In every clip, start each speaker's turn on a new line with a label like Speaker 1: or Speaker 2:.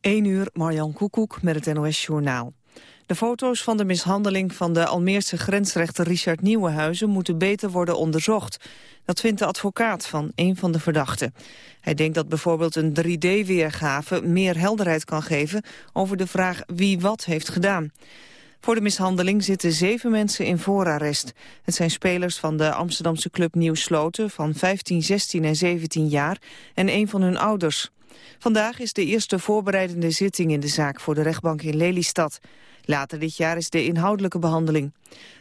Speaker 1: 1 uur, Marjan Koekoek met het NOS-journaal. De foto's van de mishandeling van de Almeerse grensrechter Richard Nieuwenhuizen moeten beter worden onderzocht. Dat vindt de advocaat van een van de verdachten. Hij denkt dat bijvoorbeeld een 3D-weergave meer helderheid kan geven over de vraag wie wat heeft gedaan. Voor de mishandeling zitten zeven mensen in voorarrest. Het zijn spelers van de Amsterdamse club Nieuw Sloten van 15, 16 en 17 jaar en een van hun ouders. Vandaag is de eerste voorbereidende zitting in de zaak voor de rechtbank in Lelystad. Later dit jaar is de inhoudelijke behandeling.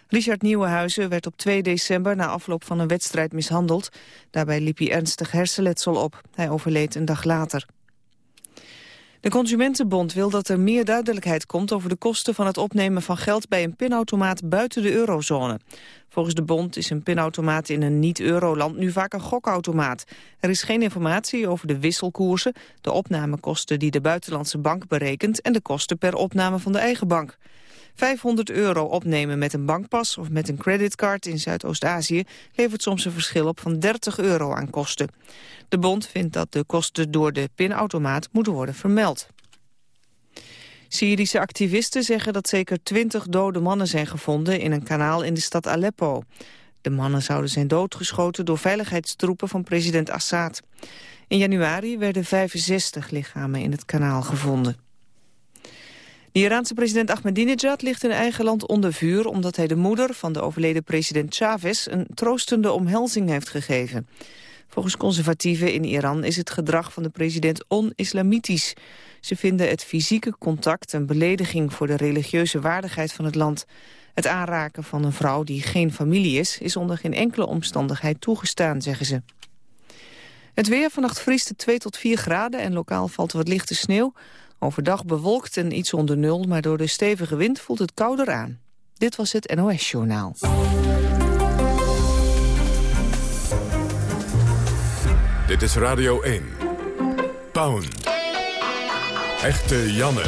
Speaker 1: Richard Nieuwenhuizen werd op 2 december na afloop van een wedstrijd mishandeld. Daarbij liep hij ernstig hersenletsel op. Hij overleed een dag later. De Consumentenbond wil dat er meer duidelijkheid komt over de kosten van het opnemen van geld bij een pinautomaat buiten de eurozone. Volgens de bond is een pinautomaat in een niet-euroland nu vaak een gokautomaat. Er is geen informatie over de wisselkoersen, de opnamekosten die de buitenlandse bank berekent en de kosten per opname van de eigen bank. 500 euro opnemen met een bankpas of met een creditcard in Zuidoost-Azië levert soms een verschil op van 30 euro aan kosten. De bond vindt dat de kosten door de pinautomaat moeten worden vermeld. Syrische activisten zeggen dat zeker 20 dode mannen zijn gevonden in een kanaal in de stad Aleppo. De mannen zouden zijn doodgeschoten door veiligheidstroepen van president Assad. In januari werden 65 lichamen in het kanaal gevonden. De Iraanse president Ahmadinejad ligt in eigen land onder vuur... omdat hij de moeder van de overleden president Chavez... een troostende omhelzing heeft gegeven. Volgens conservatieven in Iran is het gedrag van de president on-islamitisch. Ze vinden het fysieke contact een belediging voor de religieuze waardigheid van het land. Het aanraken van een vrouw die geen familie is... is onder geen enkele omstandigheid toegestaan, zeggen ze. Het weer vannacht vriest het 2 tot 4 graden en lokaal valt wat lichte sneeuw. Overdag bewolkt en iets onder nul, maar door de stevige wind voelt het kouder aan. Dit was het NOS Journaal.
Speaker 2: Dit is Radio 1. Pound. Echte Janne.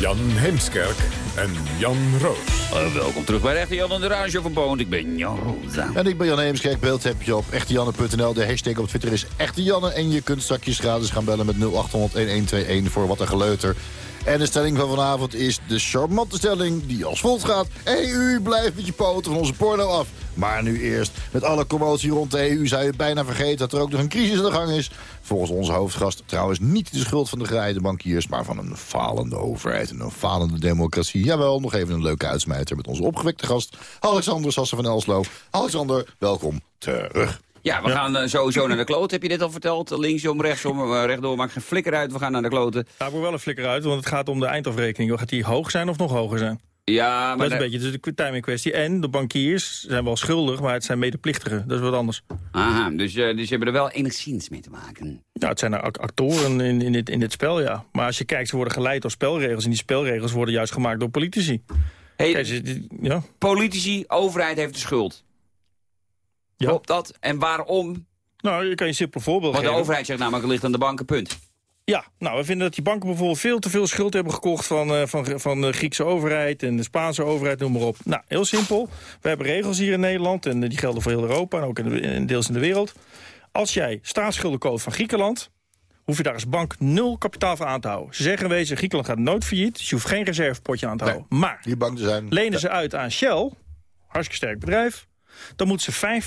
Speaker 2: Jan Heemskerk en Jan Roos.
Speaker 3: Uh, welkom terug bij Echte Jan en de Radio van Poont. Ik ben Jan Roos.
Speaker 4: En ik ben Jan Heemskerk. Beeld heb je op echtejanne.nl. De hashtag op Twitter is Echte Janne. En je kunt straks gratis gaan bellen met 0800-1121 voor wat een geleuter. En de stelling van vanavond is de charmante stelling die als volgt gaat. EU blijft met je poten van onze porno af. Maar nu eerst, met alle commotie rond de EU zou je bijna vergeten dat er ook nog een crisis aan de gang is. Volgens onze hoofdgast trouwens niet de schuld van de gereide bankiers... maar van een falende overheid en een falende democratie. Jawel, nog even een leuke uitsmijter met onze opgewekte gast... Alexander Sassen van Elslo. Alexander, welkom terug.
Speaker 3: Ja, we gaan uh, sowieso naar de kloot. Heb je dit al verteld? Linksom, rechtsom, uh, rechtdoor. Maakt geen flikker uit. We gaan naar de kloten.
Speaker 5: Daar moet wel een flikker uit, want het gaat om de eindafrekening. Gaat die hoog zijn of nog hoger zijn?
Speaker 3: Ja, maar
Speaker 5: dat is een beetje dus de timing kwestie. En de bankiers zijn wel schuldig, maar het zijn medeplichtigen. Dat is wat anders.
Speaker 3: Aha, dus, uh, dus je hebben er wel enigszins mee te maken.
Speaker 5: Ja, het zijn actoren in, in, dit, in dit spel, ja. Maar als je kijkt, ze worden geleid door spelregels. En die spelregels worden juist gemaakt door politici.
Speaker 3: Hey, Kijk, ja. Politici, overheid heeft de schuld. Ja. Klopt dat? En waarom?
Speaker 5: Nou, je kan je simpel voorbeeld
Speaker 3: Want
Speaker 5: geven.
Speaker 3: de overheid zegt namelijk, het ligt aan de banken, punt.
Speaker 5: Ja, nou, we vinden dat die banken bijvoorbeeld veel te veel schuld hebben gekocht van, uh, van, van de Griekse overheid en de Spaanse overheid, noem maar op. Nou, heel simpel. We hebben regels hier in Nederland en die gelden voor heel Europa en ook in, de, in deels in de wereld. Als jij staatsschulden koopt van Griekenland, hoef je daar als bank nul kapitaal voor aan te houden. Ze zeggen wezen, Griekenland gaat nooit failliet, dus je hoeft geen reservepotje aan te houden.
Speaker 4: Nee,
Speaker 5: maar
Speaker 4: die banken zijn...
Speaker 5: lenen ze uit aan Shell, hartstikke sterk bedrijf, dan moeten ze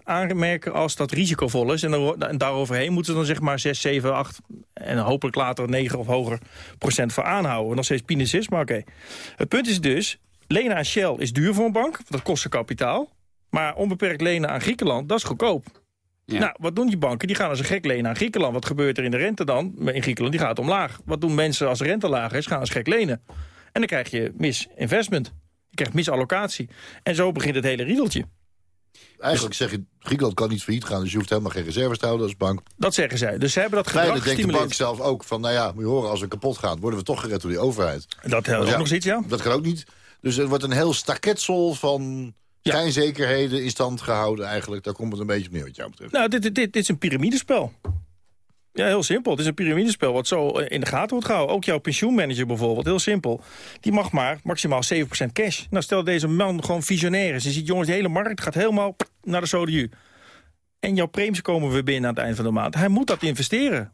Speaker 5: 50% aanmerken als dat risicovol is. En, dan, en daaroverheen moeten ze dan zeg maar 6, 7, 8 en hopelijk later 9 of hoger procent voor aanhouden. Nog steeds pinus maar oké. Het punt is dus, lenen aan Shell is duur voor een bank. Dat kost ze kapitaal. Maar onbeperkt lenen aan Griekenland, dat is goedkoop. Ja. Nou, wat doen die banken? Die gaan als een gek lenen aan Griekenland. Wat gebeurt er in de rente dan? In Griekenland, die gaat omlaag. Wat doen mensen als de rente laag is? Gaan als gek lenen. En dan krijg je misinvestment. Je krijgt misallocatie. En zo begint het hele riedeltje.
Speaker 4: Eigenlijk zeg je, Griekenland kan niet failliet gaan... dus je hoeft helemaal geen reserves te houden als bank.
Speaker 5: Dat zeggen zij. Dus ze hebben dat gedrag
Speaker 4: Feitelijk denkt de bank zelf ook van... nou ja, moet je horen, als we kapot gaan... worden we toch gered door die overheid.
Speaker 5: Dat helpt ook nog iets, ja.
Speaker 4: Dat kan ook niet. Dus er wordt een heel staketsel van schijnzekerheden in stand gehouden eigenlijk. Daar komt het een beetje op neer wat jou betreft.
Speaker 5: Nou, dit, dit, dit is een piramidespel. Ja, heel simpel. Het is een piramidespel wat zo in de gaten wordt gehouden. Ook jouw pensioenmanager bijvoorbeeld, heel simpel. Die mag maar maximaal 7% cash. Nou, stel deze man gewoon visionair is. Je ziet, jongens, de hele markt gaat helemaal naar de sodiu. En jouw premies komen weer binnen aan het eind van de maand. Hij moet dat investeren.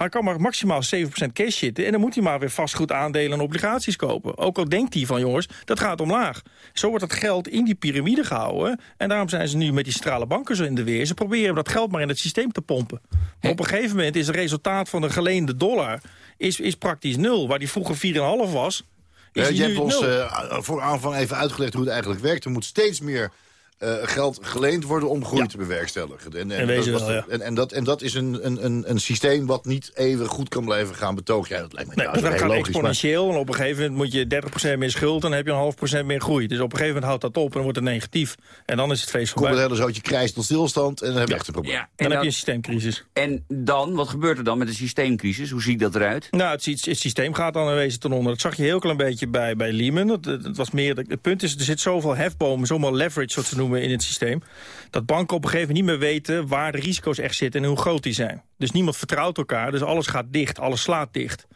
Speaker 5: Hij kan maar maximaal 7% cash zitten. En dan moet hij maar weer vastgoed aandelen en obligaties kopen. Ook al denkt hij van jongens, dat gaat omlaag. Zo wordt het geld in die piramide gehouden. En daarom zijn ze nu met die centrale banken zo in de weer. Ze proberen dat geld maar in het systeem te pompen. Maar op een gegeven moment is het resultaat van de geleende dollar... is, is praktisch nul. Waar die vroeger 4,5 was, is
Speaker 4: je hebt ons
Speaker 5: uh,
Speaker 4: voor aanvang even uitgelegd hoe het eigenlijk werkt. Er moet steeds meer uh, geld geleend worden om groei te bewerkstelligen.
Speaker 5: En, en, en, dat,
Speaker 4: wel, ja. en, en, dat, en dat is een, een, een systeem wat niet even goed kan blijven gaan betogen. Ja, dat lijkt me
Speaker 5: nee, dat gaat exponentieel. Maar... En op een gegeven moment moet je 30% meer schuld... dan heb je een half procent meer groei. Dus op een gegeven moment houdt dat op en dan wordt het negatief. En dan is het feest voorbij.
Speaker 4: Komt het hele zootje krijst tot stilstand en dan heb je echt een probleem.
Speaker 5: Ja, en dan, heb je een systeemcrisis.
Speaker 3: En dan, wat gebeurt er dan met een systeemcrisis? Hoe ziet dat eruit?
Speaker 5: Nou, het, het, systeem gaat dan in wezen ten onder. Dat zag je heel klein beetje bij, bij Lehman. Het, het, was meer, het punt is, er zit zoveel hefbomen, zoveel leverage, wat ze noemen, in het systeem dat banken op een gegeven moment niet meer weten waar de risico's echt zitten en hoe groot die zijn. Dus niemand vertrouwt elkaar, dus alles gaat dicht, alles slaat dicht.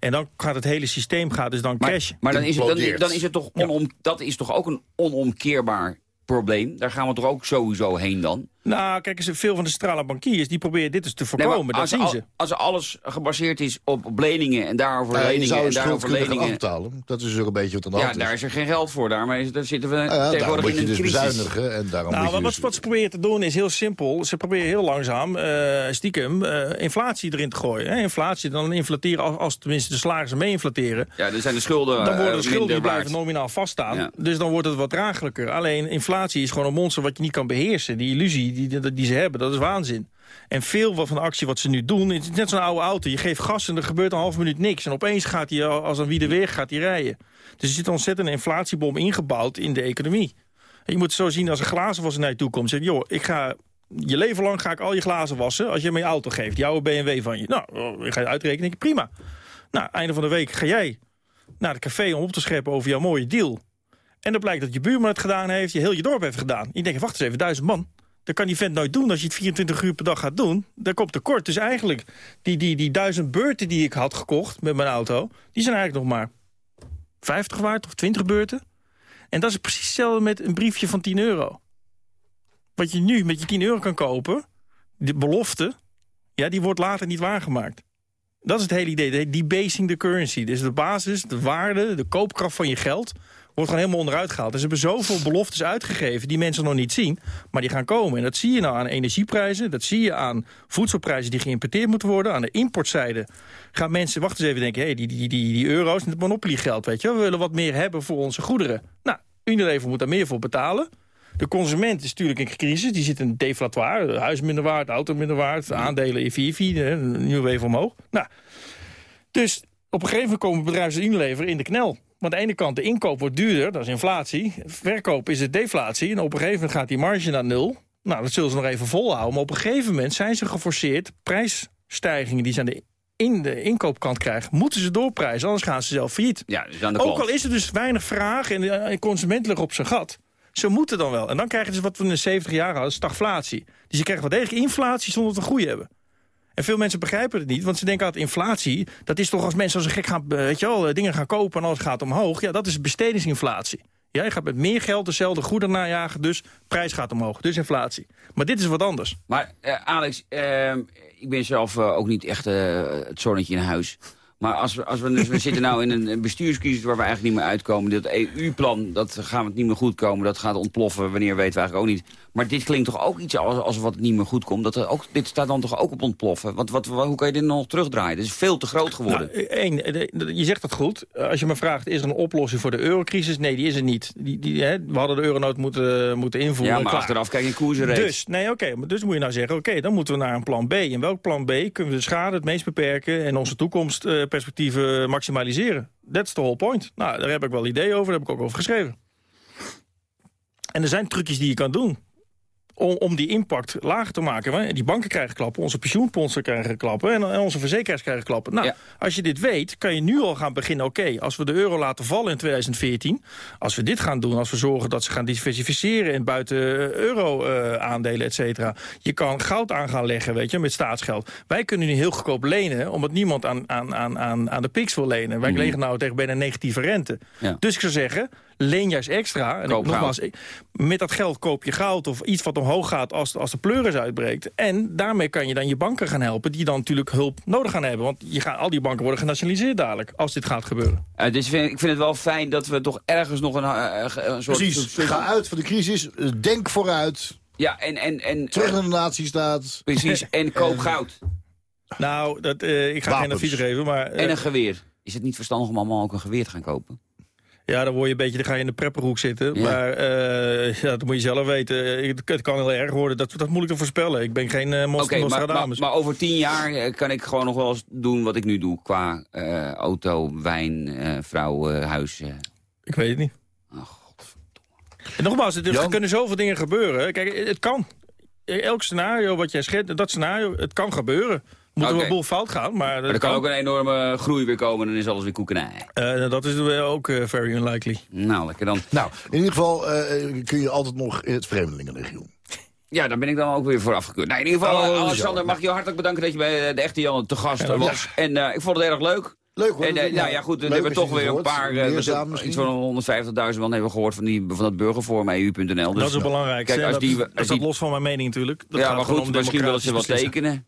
Speaker 5: En dan gaat het hele systeem gaat dus dan
Speaker 3: crash. Maar, dan is, het, dan, dan is het toch onom, dat is toch ook een onomkeerbaar probleem? Daar gaan we toch ook sowieso heen dan?
Speaker 5: Nou, kijk eens, veel van de centrale bankiers die proberen dit dus te voorkomen. dat zien ze.
Speaker 3: Als alles gebaseerd is op leningen en daarover leningen en daarover leningen.
Speaker 4: Afbetalen. Dat is ook een beetje wat aan de
Speaker 3: hand
Speaker 4: Ja,
Speaker 3: daar is er geen geld voor. Daar, maar daar zitten we tegenwoordig in een
Speaker 4: dus
Speaker 3: crisis.
Speaker 4: bezuinigen en daarom
Speaker 5: nou,
Speaker 4: moet
Speaker 5: wat,
Speaker 4: dus...
Speaker 5: wat ze proberen te doen is heel simpel. Ze proberen heel langzaam, uh, stiekem, uh, inflatie erin te gooien. Hè? Inflatie, dan inflateren, als, als tenminste de salarissen mee inflateren.
Speaker 3: Ja, dan zijn de schulden
Speaker 5: Dan worden de schulden die blijven nominaal vaststaan. Ja. Dus dan wordt het wat draaglijker. Alleen inflatie is gewoon een monster wat je niet kan beheersen. Die illusie die, die, ze hebben dat is waanzin. En veel van de actie wat ze nu doen, is net zo'n oude auto. Je geeft gas en er gebeurt een half minuut niks. En opeens gaat hij als een wie de gaat hij rijden. Dus er zit een inflatiebom ingebouwd in de economie. Je moet zo zien als een glazenwasser naar je toe komt. Joh, ik ga je leven lang ga ik al je glazen wassen als je me je auto geeft. Jouw BMW van je. Nou, oh, ik ga je uitrekenen. Prima. Nou, einde van de week ga jij naar het café om op te scheppen over jouw mooie deal. En dan blijkt dat je buurman het gedaan heeft, je heel je dorp heeft gedaan. Je denkt, wacht eens even, duizend man. Dat kan die vent nooit doen als je het 24 uur per dag gaat doen. Daar komt tekort. Dus eigenlijk, die, die, die duizend beurten die ik had gekocht met mijn auto... die zijn eigenlijk nog maar 50 waard of 20 beurten. En dat is precies hetzelfde met een briefje van 10 euro. Wat je nu met je 10 euro kan kopen, de belofte... ja, die wordt later niet waargemaakt. Dat is het hele idee, debasing the currency. Dus de basis, de waarde, de koopkracht van je geld wordt gewoon helemaal onderuit gehaald. Dus ze hebben zoveel beloftes uitgegeven die mensen nog niet zien, maar die gaan komen. En dat zie je nou aan energieprijzen, dat zie je aan voedselprijzen die geïmporteerd moeten worden. Aan de importzijde gaan mensen, wacht eens even, denken, hé, hey, die, die, die, die euro's, het monopoliegeld, weet je, we willen wat meer hebben voor onze goederen. Nou, Unilever moet daar meer voor betalen. De consument is natuurlijk in crisis. Die zit in deflatoire. Huis minder waard, auto minder waard. Aandelen VIVI, nu even omhoog. Nou, dus op een gegeven moment komen bedrijven Unilever in de knel. Want aan de ene kant, de inkoop wordt duurder, dat is inflatie. Verkoop is het deflatie. En op een gegeven moment gaat die marge naar nul. Nou, dat zullen ze nog even volhouden. Maar op een gegeven moment zijn ze geforceerd... prijsstijgingen die ze aan de, in de inkoopkant krijgen... moeten ze doorprijzen, anders gaan ze zelf failliet.
Speaker 3: Ja, dus aan de
Speaker 5: Ook al is er dus weinig vraag en de consument ligt op zijn gat... Ze moeten dan wel. En dan krijgen ze wat we in de 70 jaar hadden, stagflatie. Dus je krijgt wat degelijk inflatie zonder te groei hebben. En veel mensen begrijpen het niet, want ze denken altijd inflatie... dat is toch als mensen als een gek gaan, eh, weet je wel, eh, dingen gaan kopen en alles gaat omhoog. Ja, dat is bestedingsinflatie. Ja, je gaat met meer geld dezelfde goederen najagen, dus prijs gaat omhoog. Dus inflatie. Maar dit is wat anders.
Speaker 3: Maar uh, Alex, ik ben zelf ook niet echt het zonnetje in huis. Maar als we, als we, dus zitten nou in een bestuurscrisis waar we eigenlijk niet meer uitkomen. Dat EU-plan, dat gaan we niet meer goed komen. Dat gaat ontploffen, wanneer weten we eigenlijk ook niet. Maar dit klinkt toch ook iets als, als wat niet meer goed komt. Dat er ook, dit staat dan toch ook op ontploffen? Want wat, hoe kan je dit nog terugdraaien? Het is veel te groot geworden.
Speaker 5: Nou, je zegt dat goed. Als je me vraagt, is er een oplossing voor de eurocrisis? Nee, die is er niet. Die, die, hè, we hadden de euronood moeten, moeten invoeren.
Speaker 3: Ja, maar achteraf kijk je koersen
Speaker 5: Dus, nee, oké. Okay, dus moet je nou zeggen, oké, dan moeten we naar een plan B. En welk plan B kunnen we de schade het meest beperken... en onze toekomstperspectieven maximaliseren? That's the whole point. Nou, daar heb ik wel ideeën over, daar heb ik ook over geschreven. En er zijn trucjes die je kan doen om, om die impact lager te maken. Die banken krijgen klappen, onze pensioenfondsen krijgen klappen... en, en onze verzekeraars krijgen klappen. Nou, als je dit weet, kan je nu al gaan beginnen... oké, als we de euro laten vallen in 2014... als we dit gaan doen, als we zorgen dat ze gaan diversificeren... in buiten euro-aandelen, uh, et cetera. Je kan goud aan gaan leggen, weet je, met staatsgeld. Wij kunnen nu heel goedkoop lenen... omdat niemand aan, aan, aan, aan de piks wil lenen. Wij mm. legen nou tegen bijna negatieve rente. Dus ik zou zeggen, leen juist extra. En ik, nogmaals, met dat geld koop je goud of iets wat omhoog gaat als, als de pleuris uitbreekt. En daarmee kan je dan je banken gaan helpen die dan natuurlijk hulp nodig gaan hebben. Want je gaat, al die banken worden genationaliseerd dadelijk als dit gaat gebeuren.
Speaker 3: Eh, dus vind- ik vind het wel fijn dat we toch ergens nog een, een soort...
Speaker 4: Precies,
Speaker 3: soort-
Speaker 4: ga uit van de crisis, denk vooruit,
Speaker 3: Ja, en... en, en
Speaker 4: terug naar de natiestaat.
Speaker 3: Precies, en koop goud.
Speaker 5: Nou, dat, eh, ik ga geen
Speaker 4: Wapens.
Speaker 5: advies geven, maar
Speaker 3: En een geweer. Is het niet verstandig om allemaal ook een geweer te gaan kopen?
Speaker 5: Ja, dan word je een beetje, dan ga je in de prepperhoek zitten.
Speaker 3: Ja.
Speaker 5: Maar eh, ja, dat moet je zelf weten. Het, het kan heel erg worden, dat, dat is moeilijk te voorspellen. Ik ben geen uh, monster
Speaker 3: maar, maar, maar over tien jaar eh, kan ik gewoon nog wel eens doen wat ik nu doe. Qua auto, wijn, vrouw, huis.
Speaker 5: Ik weet het niet.
Speaker 3: Oh, god.
Speaker 5: En nogmaals, er er kunnen zoveel dingen gebeuren. Kijk, het kan. Elk scenario wat jij schetst, dat scenario, het kan gebeuren. Moet er
Speaker 3: Oké.
Speaker 5: wel een boel fout gaan, maar,
Speaker 3: Maar er kan ook een enorme groei weer komen en dan is alles weer koekenij.
Speaker 5: Eh, dat is wel ook eh, very unlikely.
Speaker 3: Nou, lekker dan.
Speaker 4: Nou, in ieder geval eh, kun je altijd nog in het Vreemdelingenlegioen.
Speaker 3: Ja, daar ben ik dan ook weer voor afgekeurd. Nou, in ieder geval,
Speaker 4: Oh, dat
Speaker 3: Alexander, mag ik je hartelijk bedanken dat je bij de echte Jan te gast
Speaker 5: Ja,
Speaker 3: was. En eh, ik vond het erg leuk.
Speaker 4: Leuk hoor.
Speaker 3: En, eh, nou ja, goed, we hebben toch weer een paar... iets van 150.000 man hebben we gehoord van, die, van dat burgerforum EU.nl. Dus,
Speaker 5: dat is het belangrijkste.
Speaker 3: Kijk, als
Speaker 5: dat,
Speaker 3: die-
Speaker 5: is-
Speaker 3: als
Speaker 5: dat
Speaker 3: die-
Speaker 5: staat los van mijn mening natuurlijk. Dat
Speaker 3: ja,
Speaker 5: gaat
Speaker 3: maar goed,
Speaker 5: om
Speaker 3: misschien willen ze wat tekenen.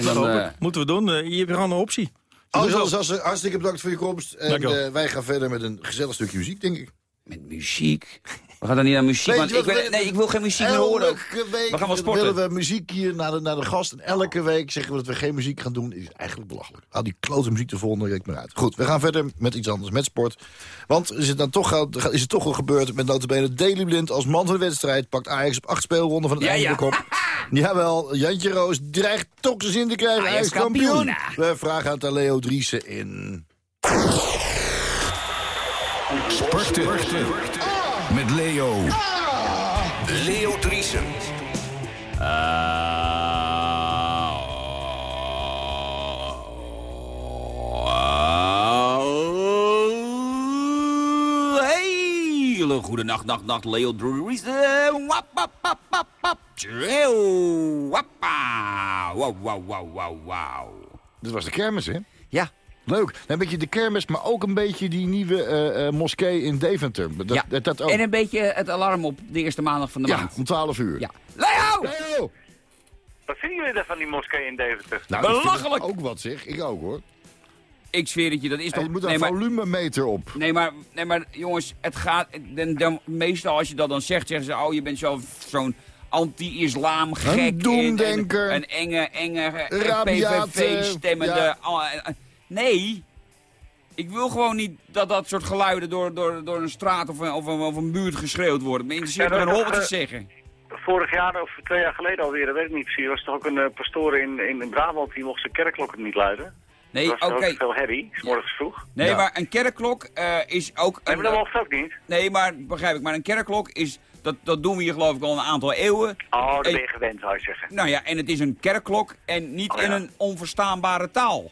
Speaker 3: En
Speaker 5: dat
Speaker 3: dan, eh,
Speaker 5: Moeten we doen. Eh, je hebt gewoon een optie.
Speaker 4: Alexander Zassen, hartstikke bedankt voor je komst. En eh, wij gaan verder met een gezellig stukje muziek, denk ik.
Speaker 3: Met muziek. We gaan dan niet naar muziek, want ik,
Speaker 4: we-
Speaker 3: nee, ik wil geen muziek meer horen.
Speaker 4: Elke week
Speaker 3: We gaan wel sporten.
Speaker 4: willen we muziek hier naar de, naar de gast. En elke week zeggen we dat we geen muziek gaan doen. is eigenlijk belachelijk. Haal die klote muziek de volgende week maar uit. Goed, we gaan verder met iets anders, met sport. Want is het, dan toch, al- is het toch al gebeurd met notabene Daily Blind... als man van de wedstrijd pakt Ajax op acht speelronden van het
Speaker 3: Ja,
Speaker 4: einde
Speaker 3: ja.
Speaker 4: de kop. Jawel, Jantje Roos dreigt toch zijn zin te krijgen.
Speaker 3: Ajax
Speaker 4: Ajax kampioen.
Speaker 3: kampioen.
Speaker 4: We vragen het aan Leo Driessen in...
Speaker 6: Sporten. Met Leo. Leo Driesen.
Speaker 3: Hele goede nacht, nacht, nacht, Leo Druries. Wap, wap, wap, wap, wap. Tjeu, wappa. Wauw, wauw, wauw, wauw, wauw.
Speaker 4: Dit was de kermis, hè?
Speaker 3: Ja,
Speaker 4: Leuk. Een beetje de kermis, maar ook een beetje die nieuwe eh, eh, moskee in Deventer. Dat,
Speaker 3: ja.
Speaker 4: dat, dat ook.
Speaker 3: en een beetje het alarm op de eerste maandag van de
Speaker 4: ja,
Speaker 3: maand.
Speaker 4: om 12 uur.
Speaker 3: Ja. Leo!
Speaker 4: Leo!
Speaker 7: Wat vinden jullie daar van die moskee in Deventer?
Speaker 4: Nou, ik vind
Speaker 3: Belachelijk!
Speaker 4: Ook wat zeg, ik ook hoor.
Speaker 3: Ik zweer het je, dat is toch...
Speaker 4: je moet een
Speaker 3: nee, maar,
Speaker 4: volumemeter op.
Speaker 3: nee, maar, nee, maar jongens, het gaat... Dan, dan, meestal als je dat dan zegt, zeggen ze... Oh, je bent zo- zo'n anti-islam gek.
Speaker 4: Een doemdenker.
Speaker 3: Een, een enge, enge eh,
Speaker 4: Rabiate,
Speaker 3: PVV-stemmende...
Speaker 4: ja.
Speaker 3: Eh, eh, nee, ik wil gewoon niet dat dat soort geluiden door, door, door een straat of een, of, een, of een buurt geschreeuwd worden. Me interesseert
Speaker 7: Ja,
Speaker 3: me
Speaker 7: dat-
Speaker 3: een hol wat te zeggen.
Speaker 7: Vorig jaar of twee jaar geleden alweer, dat weet ik niet precies, was er toch ook een uh, pastoor in, in, in Brabant die mocht zijn kerkklokken niet luiden.
Speaker 3: Nee,
Speaker 7: Er was
Speaker 3: oké.
Speaker 7: ook veel herrie, s morgens vroeg.
Speaker 3: Nee,
Speaker 4: Ja.
Speaker 3: maar een kerkklok eh, is ook...
Speaker 7: Nee,
Speaker 3: een-
Speaker 7: maar dat mocht ook niet.
Speaker 3: Nee, maar begrijp ik. Maar een kerkklok is... Dat, dat doen we hier geloof ik al een aantal eeuwen.
Speaker 7: Oh, dat
Speaker 3: En-
Speaker 7: ben je gewend, zou je zeggen.
Speaker 3: Nou ja, en het is een kerkklok en niet
Speaker 7: Oh,
Speaker 3: in een onverstaanbare taal.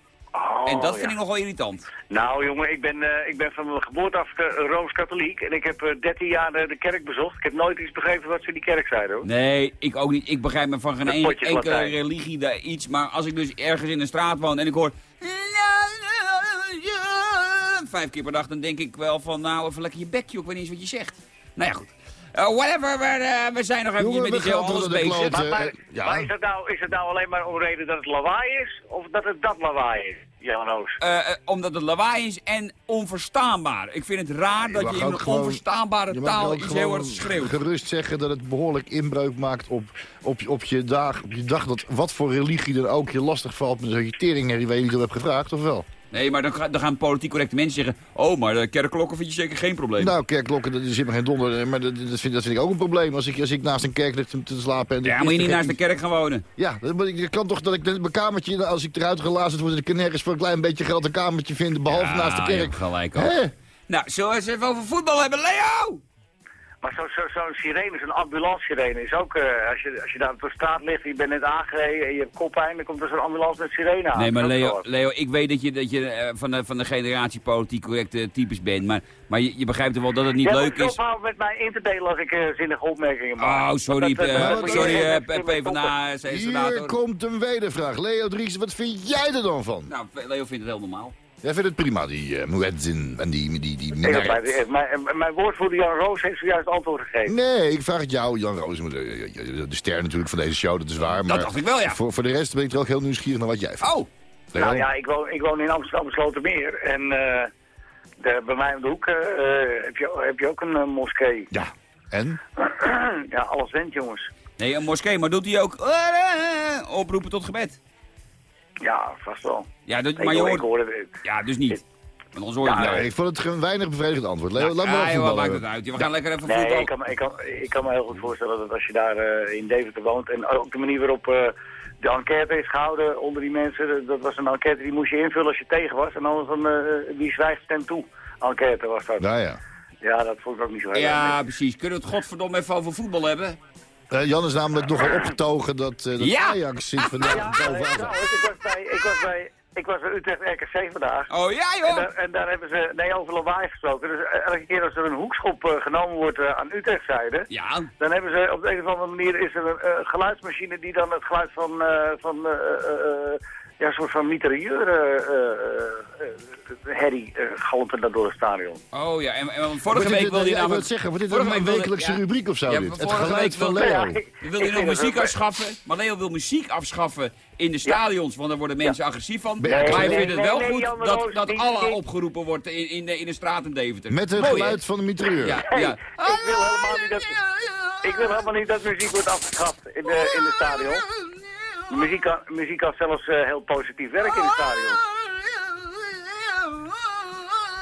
Speaker 7: Oh,
Speaker 3: en dat vind
Speaker 7: ja.
Speaker 3: ik nog wel irritant.
Speaker 7: Nou jongen, ik ben, eh, ik ben van mijn geboorte af eh, Rooms-Katholiek en ik heb eh, 13 jaar de kerk bezocht. Ik heb nooit iets begrepen wat ze in die kerk zeiden hoor.
Speaker 3: Nee, ik ook niet. Ik begrijp me van geen
Speaker 7: De
Speaker 3: enkele
Speaker 7: Latijn.
Speaker 3: religie daar iets. Maar als ik dus ergens in een straat woon en ik hoor... Vijf keer per dag, dan denk ik wel van... Nou, even lekker je bekje, ik weet niet eens wat je zegt. Nou ja, goed. Eh, whatever, maar, we zijn nog even met iets heel anders
Speaker 4: de
Speaker 3: bezig.
Speaker 4: klote.
Speaker 7: Maar, maar,
Speaker 4: ja.
Speaker 7: maar is, het nou, is het nou alleen maar om reden dat het lawaai is? Of dat het dat lawaai is, Jan?
Speaker 3: Eh, eh, omdat het lawaai is en onverstaanbaar. Ik vind het raar dat je in een
Speaker 4: gewoon-
Speaker 3: onverstaanbare
Speaker 4: Je
Speaker 3: taal iets heel hard schreeuwt.
Speaker 4: gerust zeggen dat het behoorlijk inbreuk maakt op, op, je- op, je, dag, op je dag. Dat wat voor religie er ook je lastig valt met zo'n tering waar je niet op hebt gevraagd, of wel?
Speaker 3: Nee, maar dan, ga- dan gaan politiek correcte mensen zeggen... Oh, maar de kerkklokken vind je zeker geen probleem.
Speaker 4: Nou, kerkklokken, dat is helemaal geen donder. Maar dat, dat, vind, dat vind ik ook een probleem. Als ik, als ik naast een kerk lig te, te slapen... En
Speaker 3: ja, moet je niet naast de kerk gaan wonen.
Speaker 4: Ja, dat, ik- kan toch dat ik mijn kamertje, als ik eruit gelazerd word... dat ik nergens voor een klein beetje geld een kamertje vind, behalve
Speaker 3: Ja,
Speaker 4: naast de kerk.
Speaker 3: hebt gelijk ook.
Speaker 4: Hè?
Speaker 3: Nou, zullen we eens even over voetbal hebben, Leo?
Speaker 7: Maar zo'n zo, zo'n sirene, zo'n ambulance-sirene is ook... eh, als, je, als je daar op de straat ligt en je bent net aangereden en je hebt koppijn... dan komt er zo'n ambulance met sirene aan.
Speaker 3: Nee, maar Leo. Leo ik weet dat je, dat je eh, van, de, van de generatie politiek correcte types bent. Maar, maar je, je begrijpt toch wel dat het niet leuk is...
Speaker 7: ophouden met mij in te delen als ik eh, zinnige opmerkingen maak.
Speaker 3: Oh, sorry,
Speaker 7: Dat,
Speaker 3: sorry, PvdA,
Speaker 4: Hier komt een wedervraag. Leo Dries, wat vind jij er dan van?
Speaker 3: Nou, Leo vindt het heel normaal.
Speaker 4: Jij vindt het prima, die uh, Muezzin en die, die, die
Speaker 7: Ik heb bij de- mijn, mijn woordvoerder Jan Roos heeft zojuist antwoord gegeven.
Speaker 4: Nee, ik vraag het jou, Jan Roos, de, de, de ster natuurlijk van deze show, dat is waar. Maar
Speaker 3: dacht ik wel, ja.
Speaker 4: Voor, voor de rest ben ik er ook heel nieuwsgierig naar wat jij vindt.
Speaker 3: Oh?
Speaker 7: Nou ja, ik woon, ik woon in Amsterdam Slotermeer. En eh, de, bij mij om de hoek eh, eh, heb, je, heb je ook een eh, moskee.
Speaker 4: Ja, en?
Speaker 7: ja, alles went, jongens.
Speaker 3: nee, een moskee, maar doet hij ook eh, oproepen tot gebed?
Speaker 7: Ja, vast wel.
Speaker 3: Ja, dat,
Speaker 7: Ik,
Speaker 3: maar je
Speaker 7: hoor-.
Speaker 3: Ja, dus niet. Want anders hoor je
Speaker 7: Ja,
Speaker 4: Ja, ik vond het een weinig bevredigend antwoord. Leo,
Speaker 3: Ja,
Speaker 4: laat
Speaker 3: wat
Speaker 4: voetballen.
Speaker 3: maakt het uit? We gaan lekker even
Speaker 7: Nee,
Speaker 3: voetballen.
Speaker 7: ik kan, ik, kan, ik kan me heel goed voorstellen dat als je daar eh, in Deventer woont... en ook de manier waarop eh, de enquête is gehouden onder die mensen... dat- was een enquête die moest je invullen als je tegen was... en anders dan eh wie zwijgt stem toe. Enquête was dat.
Speaker 4: Nou ja.
Speaker 7: Ja, dat vond ik ook niet zo heel
Speaker 3: Ja, precies. Kunnen we het godverdomme even over voetbal hebben?
Speaker 4: Eh, Jan is namelijk nogal opgetogen dat, eh dat
Speaker 3: Ja.
Speaker 4: Ajax sinds vandaag
Speaker 7: Ja,
Speaker 4: bovenaan
Speaker 7: ik was bij, ik was bij, ik was bij Utrecht RKC vandaag.
Speaker 3: Oh ja,
Speaker 7: En
Speaker 3: joh!
Speaker 7: daar, en daar hebben ze, nee, over lawaai gesproken. Dus eh, elke keer als er een hoekschop genomen wordt aan Utrecht-zijde...
Speaker 3: Ja,
Speaker 7: Dan hebben ze op de een of andere manier is er een geluidsmachine die dan het geluid van, eh van eh, eh, eh, ja, een soort van mitrailleur eh, eh, eh, herrie eh, galmt er dan door het stadion.
Speaker 3: oh ja. En, en vorige week wilde je
Speaker 4: ik wil zeggen, wordt dit
Speaker 3: vorige
Speaker 4: een wekelijkse rubriek of zo dit? Het geluid van Leo.
Speaker 3: Wil je nou
Speaker 7: dat
Speaker 3: muziek afschaffen, maar Leo wil muziek afschaffen in de stadions, want daar worden mensen agressief van. Maar hij vindt het wel goed dat, dat Allah opgeroepen wordt in, in, de, in de straat in Deventer.
Speaker 4: Met het geluid van de mitrailleur.
Speaker 3: Ja, ja.
Speaker 7: ik wil helemaal niet dat, ik wil helemaal niet dat muziek wordt afgeschaft in de, in de stadion. De muziek kan, muziek kan zelfs eh, heel positief werken in het stadion.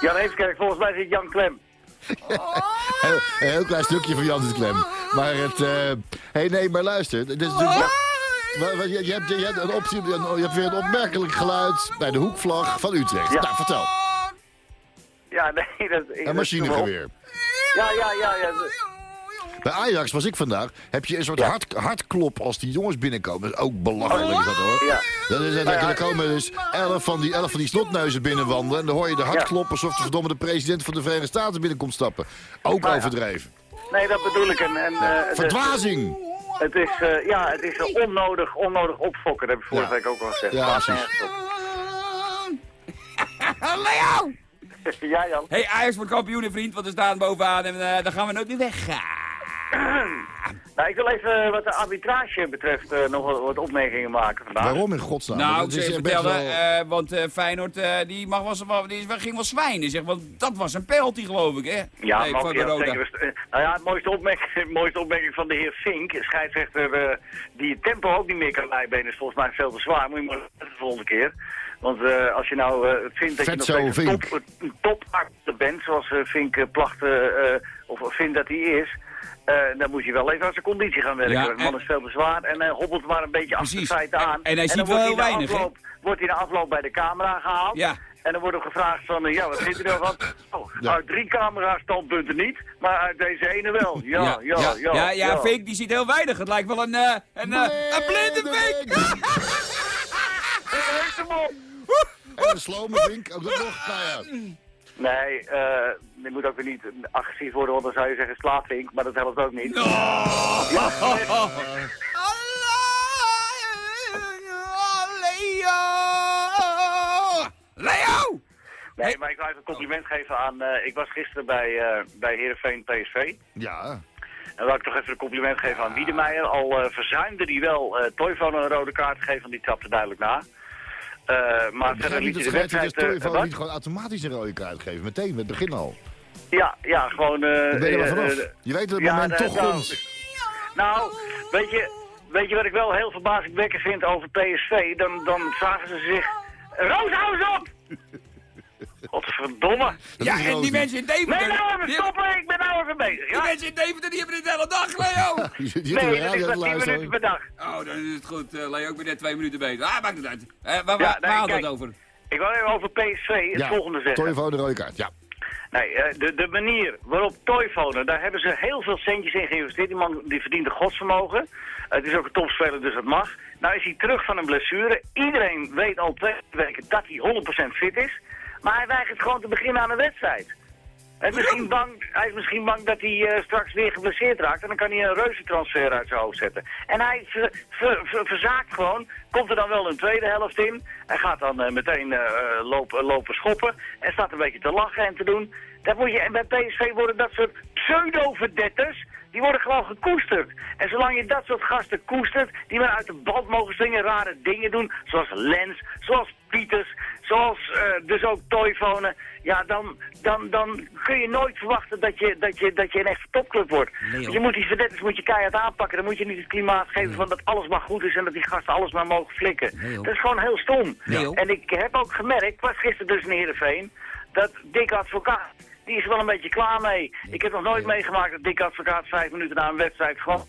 Speaker 7: Jan Heemskerk, volgens mij zit Jan Klem.
Speaker 4: Heel- Een heel klein stukje van Jan is klem. Maar het... eh hey, nee, maar luister. Dit is natuurlijk... Wa- Je, je, hebt, je, hebt een optie, je hebt weer een opmerkelijk geluid bij de hoekvlag van Utrecht.
Speaker 7: Ja.
Speaker 4: Nou, vertel.
Speaker 7: Ja, nee, dat... ik-
Speaker 4: Een machinegeweer.
Speaker 7: Ja, ja, ja, ja.
Speaker 4: Bij Ajax was ik vandaag. Heb je een soort hard, hardklop als die jongens binnenkomen. Dat is ook belachelijk is dat hoor.
Speaker 7: Ja.
Speaker 4: Dan, is,
Speaker 7: Nou ja,
Speaker 4: dan komen dus elf van, die, elf van die snotneuzen binnenwandelen. En dan hoor je de hardklop alsof de verdomme de president van de Verenigde Staten binnenkomt stappen. Ook
Speaker 7: Nou ja.
Speaker 4: overdreven.
Speaker 7: Nee, dat bedoel ik. En, en, eh,
Speaker 4: Verdwazing!
Speaker 7: Het is, eh, ja, het is een onnodig, onnodig opfokken. Dat heb ik vorige
Speaker 4: Ja.
Speaker 7: week ook al gezegd.
Speaker 4: Ja, precies.
Speaker 7: op. ja, Jan.
Speaker 3: Hey, Ajax wordt kampioen, vriend, want we staan bovenaan en eh, dan gaan we nooit meer weg.
Speaker 7: Nou, ik wil even wat de arbitrage betreft eh, nog wat, wat opmerkingen maken vandaag.
Speaker 4: Waarom in godsnaam?
Speaker 3: Nou, ik zou vertellen,
Speaker 4: wel-
Speaker 3: eh, want eh, Feyenoord eh, die mag wel- die ging wel zwijnen, zeg, want dat was een penalty, geloof ik, hè?
Speaker 7: Ja,
Speaker 3: Nee,
Speaker 7: zeker. eh, Nou ja, het mooiste opmerking, mooiste opmerking van de heer Fink, scheidsrechter eh, die het tempo ook niet meer kan bijbenen, is volgens mij veel te zwaar. Moet je maar de volgende keer. Want eh, als je nou eh, vindt dat je nog een top, toparter bent, zoals eh, Fink placht, of vindt dat hij is, eh, dan moet je wel even aan zijn conditie gaan werken.
Speaker 3: Ja,
Speaker 7: de man
Speaker 3: en-
Speaker 7: is veel te zwaar en hij hobbelt maar een beetje achter de feiten aan.
Speaker 3: En hij ziet
Speaker 7: dan
Speaker 3: wel
Speaker 7: wordt
Speaker 3: heel weinig,
Speaker 7: afloop- Wordt hij na afloop bij de camera gehaald.
Speaker 3: Ja.
Speaker 7: En dan wordt er gevraagd van, eh, ja, wat vindt u ervan? Oh,
Speaker 4: Ja.
Speaker 7: Uit drie camera-standpunten niet, maar uit deze ene wel. Ja, ja, ja.
Speaker 3: ja,
Speaker 7: ja,
Speaker 3: ja, ja, Fink die ziet heel weinig. Het lijkt wel een, eh, een, eh, een blinde Fink.
Speaker 4: En een slome vink, ook nog. Nou ja.
Speaker 7: Nee, eh je moet ook weer niet agressief worden, want dan zou je zeggen slaapvink, maar dat helpt ook niet. Ja, nee.
Speaker 3: Leo! Leo!
Speaker 7: nee, maar ik wil even een compliment geven aan, eh, ik was gisteren bij, eh bij Heerenveen PSV.
Speaker 4: Ja.
Speaker 7: En wil ik toch even een compliment geven aan Wiedemeijer. Al eh, verzuimde hij wel uh, Toivonen een rode kaart geven, want die trapte duidelijk na. Eh, maar verder liet
Speaker 4: dat
Speaker 7: hij de wedstrijd... eh,
Speaker 4: niet gewoon automatisch een rode kaart geven. Meteen, met het begin al.
Speaker 7: Ja, ja, gewoon... eh,
Speaker 4: ben je er vanaf. Je weet dat het
Speaker 7: ja,
Speaker 4: moment toch
Speaker 7: nou,
Speaker 4: komt.
Speaker 7: Nou, weet je, weet je wat ik wel heel verbazingwekkend vind over PSV? Dan, dan vragen ze zich... Roos, hou op! Godverdomme.
Speaker 4: Dat
Speaker 3: Ja, en die mensen in Deventer...
Speaker 7: Nee, nou even
Speaker 3: die,
Speaker 7: stoppen, ik ben nou even bezig,
Speaker 3: die mensen in Deventer die hebben dit de hele dag, Leo!
Speaker 7: Nee, dat is maar
Speaker 4: te
Speaker 7: 10 minuten per dag.
Speaker 3: Oh, dan is het goed, eh, Leo. Ik ben net twee minuten bezig. Ah, maakt het uit. Eh, waar
Speaker 7: kijk.
Speaker 3: het over?
Speaker 7: Ik wil even over PSV het
Speaker 4: Ja,
Speaker 7: volgende zeggen.
Speaker 4: Toivonen rode kaart, ja.
Speaker 7: Nee, eh, de, de manier waarop Toivonen, daar hebben ze heel veel centjes in geïnvesteerd. Die man die verdient een godsvermogen. het is ook een topspeler, dus dat mag. Nou is hij terug van een blessure. Iedereen weet al twee weken dat hij 100% fit is. Maar hij weigert gewoon te beginnen aan een wedstrijd. Hij is, misschien bang, hij is misschien bang dat hij eh, straks weer geblesseerd raakt. En dan kan hij een reuzentransfer uit zijn hoofd zetten. En hij ver, ver- ver- verzaakt gewoon. Komt er dan wel een tweede helft in. Hij gaat dan eh, meteen eh, lopen, lopen schoppen. En staat een beetje te lachen en te doen. Dat moet je, en bij PSV worden dat soort pseudo-verdetters... Die worden gewoon gekoesterd. En zolang je dat soort gasten koestert, die maar uit de band mogen springen, rare dingen doen, zoals Lens, zoals Pieters, zoals eh, dus ook Toyfonen, ja, dan, dan, dan kun je nooit verwachten dat je, dat je, dat je een echte topclub wordt. Je moet die verdetters moet je keihard aanpakken. Dan moet je niet het klimaat geven van dat alles maar goed is en dat die gasten alles maar mogen flikken. Dat is gewoon heel stom. En ik heb ook gemerkt, ik was gisteren dus in Heerenveen, dat Dick Advocaat, die is er wel een beetje klaar mee. Ik heb nog nooit meegemaakt dat Dick Advocaat vijf minuten na een wedstrijd gewoon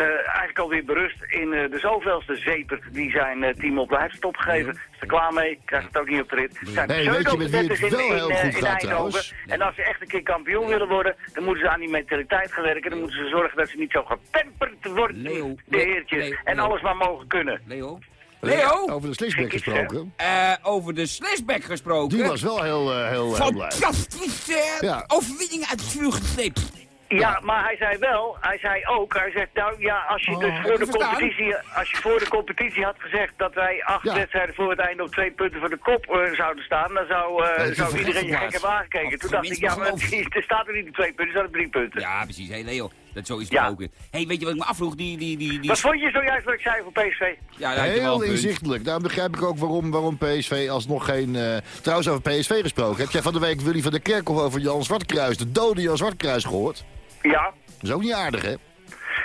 Speaker 7: eigenlijk alweer berust in eh, de zoveelste zeper die zijn eh, team op. Hij heeft opgegeven, is er klaar mee, krijgt het ook niet op de rit. Zijn
Speaker 4: Nee, weet je met wie het wel
Speaker 7: in,
Speaker 4: heel
Speaker 7: eh,
Speaker 4: goed
Speaker 7: in
Speaker 4: gaat
Speaker 7: Eindhoven.
Speaker 4: trouwens?
Speaker 7: En als ze echt een keer kampioen willen worden, dan moeten ze aan die mentaliteit gaan werken. Dan moeten ze zorgen dat ze niet zo gepamperd worden,
Speaker 3: Leo,
Speaker 7: de heertjes.
Speaker 3: Leo,
Speaker 7: en alles maar mogen kunnen.
Speaker 3: Leo? Leo?
Speaker 4: Over de
Speaker 7: je,
Speaker 4: gesproken.
Speaker 3: Eh, over de Slisback gesproken.
Speaker 4: Die was wel heel, eh, heel, heel blij.
Speaker 3: Fantastische
Speaker 4: Ja.
Speaker 3: overwinning uit het vuur gesleept.
Speaker 7: Ja, maar hij zei wel, hij zei ook, hij zegt nou ja, als je dus
Speaker 3: heb
Speaker 7: voor de competitie, als je voor de competitie had gezegd dat wij acht
Speaker 4: Ja.
Speaker 7: wedstrijden voor het einde op twee punten voor de kop eh, zouden staan, dan zou, eh, zou
Speaker 4: een
Speaker 7: iedereen je gek hebben aangekeken. Toen dacht ik, ja, maar er staat er niet op twee punten, er staan er drie punten.
Speaker 3: Ja, precies. Hé hey, Leo, dat zo is het
Speaker 7: Ja.
Speaker 3: ook. Hé, hey, weet je wat ik me afvroeg? Die, die, die, die...
Speaker 7: Wat vond je zojuist wat ik zei voor PSV?
Speaker 3: Ja, daar
Speaker 4: Heel inzichtelijk. Daarom begrijp ik ook waarom, waarom PSV alsnog geen... eh, Trouwens, over PSV gesproken. Heb jij van de week Willy van der Kerkhoff over Jan Zwartkruis... de dode Jan Zwartkruis gehoord?
Speaker 7: Ja.
Speaker 4: Dat is ook niet aardig, hè?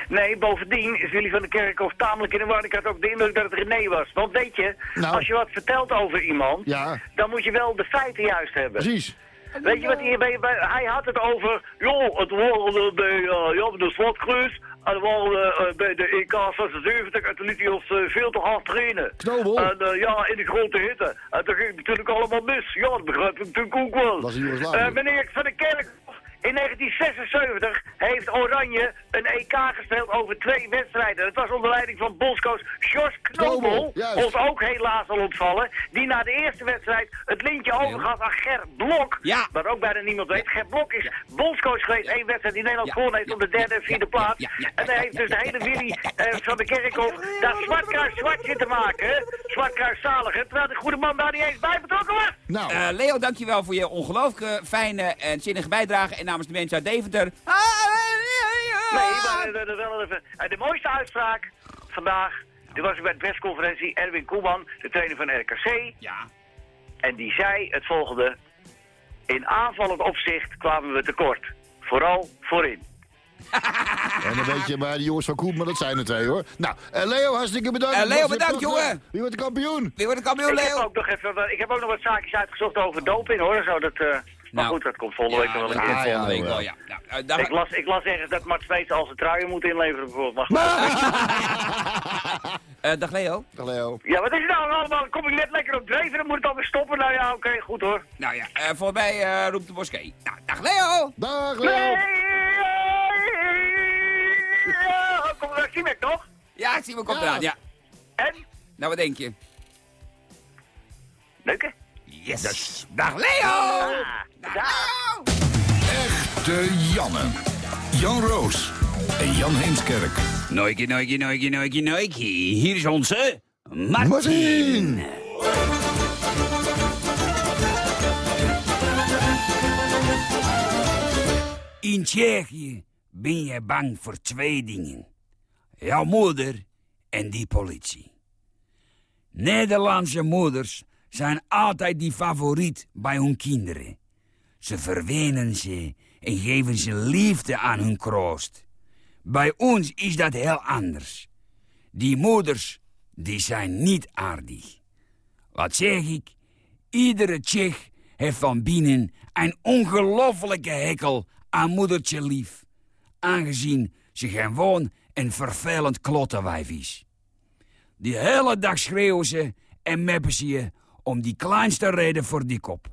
Speaker 7: Nee, bovendien is Willy van der Kerkhoff tamelijk in de war. Ik had ook de indruk dat het René was. Want weet je,
Speaker 4: Nou.
Speaker 7: als je wat vertelt over iemand,
Speaker 4: Ja,
Speaker 7: dan moet je wel de feiten juist hebben.
Speaker 4: precies.
Speaker 7: Weet je wat hij bij, bij- hij had het over, joh, het waren bij, eh, ja, de Zwartkruis, en het waren eh, bij de EK 76 en toen liet hij ons eh, veel te hard trainen.
Speaker 4: Knobel.
Speaker 7: En eh, ja, in de grote hitte. En toen ging het natuurlijk allemaal mis. Ja, dat begrijp ik natuurlijk ook wel.
Speaker 4: Was.
Speaker 7: Eh, meneer Van der Kerkhoff, in 1976 heeft Oranje een EK gespeeld over twee wedstrijden. Het was onder leiding van bondscoach Jos Knobel, ons ook helaas al ontvallen, die na de eerste wedstrijd het lintje overgaf aan Ger Blok.
Speaker 3: Ja.
Speaker 7: Wat ook bijna niemand weet. Ger Blok is bondscoach geweest, één wedstrijd die Nederland
Speaker 3: Ja.
Speaker 7: gewonnen heeft op de derde en vierde
Speaker 3: Ja, ja,
Speaker 7: plaats.
Speaker 3: ja, ja,
Speaker 7: En hij heeft dus de hele Willy eh, van de Kerkhof daar zwartkruis zwart zitten maken. Zwartkruis zalig, hè, terwijl de goede man daar niet eens bij betrokken was.
Speaker 4: Nou,
Speaker 3: Eh, Leo, dankjewel voor je ongelooflijke fijne en zinnige bijdrage. En namens de mensen uit Deventer... Ah,
Speaker 7: Nee, maar eh, wel even. de mooiste uitspraak vandaag, die was bij de persconferentie Erwin Koeman, de trainer van RKC.
Speaker 3: Ja.
Speaker 7: En die zei het volgende. In aanvallend opzicht kwamen we tekort. Vooral voorin.
Speaker 4: en dan weet je maar die jongens van Koep, maar dat zijn er twee, hoor. Nou, eh, Leo, hartstikke bedankt.
Speaker 3: Eh, Leo, bedankt, jongen.
Speaker 4: Wie wordt de kampioen?
Speaker 3: Wie wordt de kampioen,
Speaker 7: Ik heb,
Speaker 3: Leo?
Speaker 7: ook nog even, ik heb ook nog wat zaakjes uitgezocht over doping hoor. Zo dat, eh, maar
Speaker 3: Nou.
Speaker 7: goed, dat komt volgende week wel
Speaker 3: dat
Speaker 7: een
Speaker 3: komt
Speaker 7: keer.
Speaker 4: Ah, ja,
Speaker 3: volgende week
Speaker 4: wel.
Speaker 3: ja. Nou, eh, dag-
Speaker 7: Ik las, ik las ergens dat Mart Smeets al zijn truien moet inleveren bijvoorbeeld. Maar
Speaker 3: eh, dag Leo.
Speaker 4: Dag, Leo.
Speaker 7: Ja, wat is het nou allemaal? Dan kom ik net lekker op dreven, dan moet het alweer stoppen. Nou ja, oké, goed hoor.
Speaker 3: Nou ja, eh mij eh, roept de Boskee. Nou, dag Leo.
Speaker 4: Dag, Leo.
Speaker 7: ja, kom er Siemek toch?
Speaker 3: Ja, ik zie me komt
Speaker 4: Ja.
Speaker 3: eraan, ja.
Speaker 7: En?
Speaker 3: Nou, wat denk je?
Speaker 7: Leuk
Speaker 3: Yes. Dag Leo. Dag
Speaker 7: daar.
Speaker 3: Leo.
Speaker 6: De Janne. Jan Roos en Jan Heemskerk.
Speaker 3: Noikie, noikie, noikie, noikie, noikie. Hier is onze Martin.
Speaker 4: Martin.
Speaker 3: In Tsjechië ben je bang voor twee dingen. Jouw moeder en die politie. Nederlandse moeders zijn altijd die favoriet bij hun kinderen. Ze verwenen ze en geven ze liefde aan hun kroost. Bij ons is dat heel anders. Die moeders, die zijn niet aardig. Wat zeg ik? Iedere Tsjech heeft van binnen een ongelofelijke hekel aan moedertje lief. Aangezien ze gewoon een vervelend klottenwijf is. Die hele dag schreeuwen ze en meppen ze je om die kleinste reden voor die kop.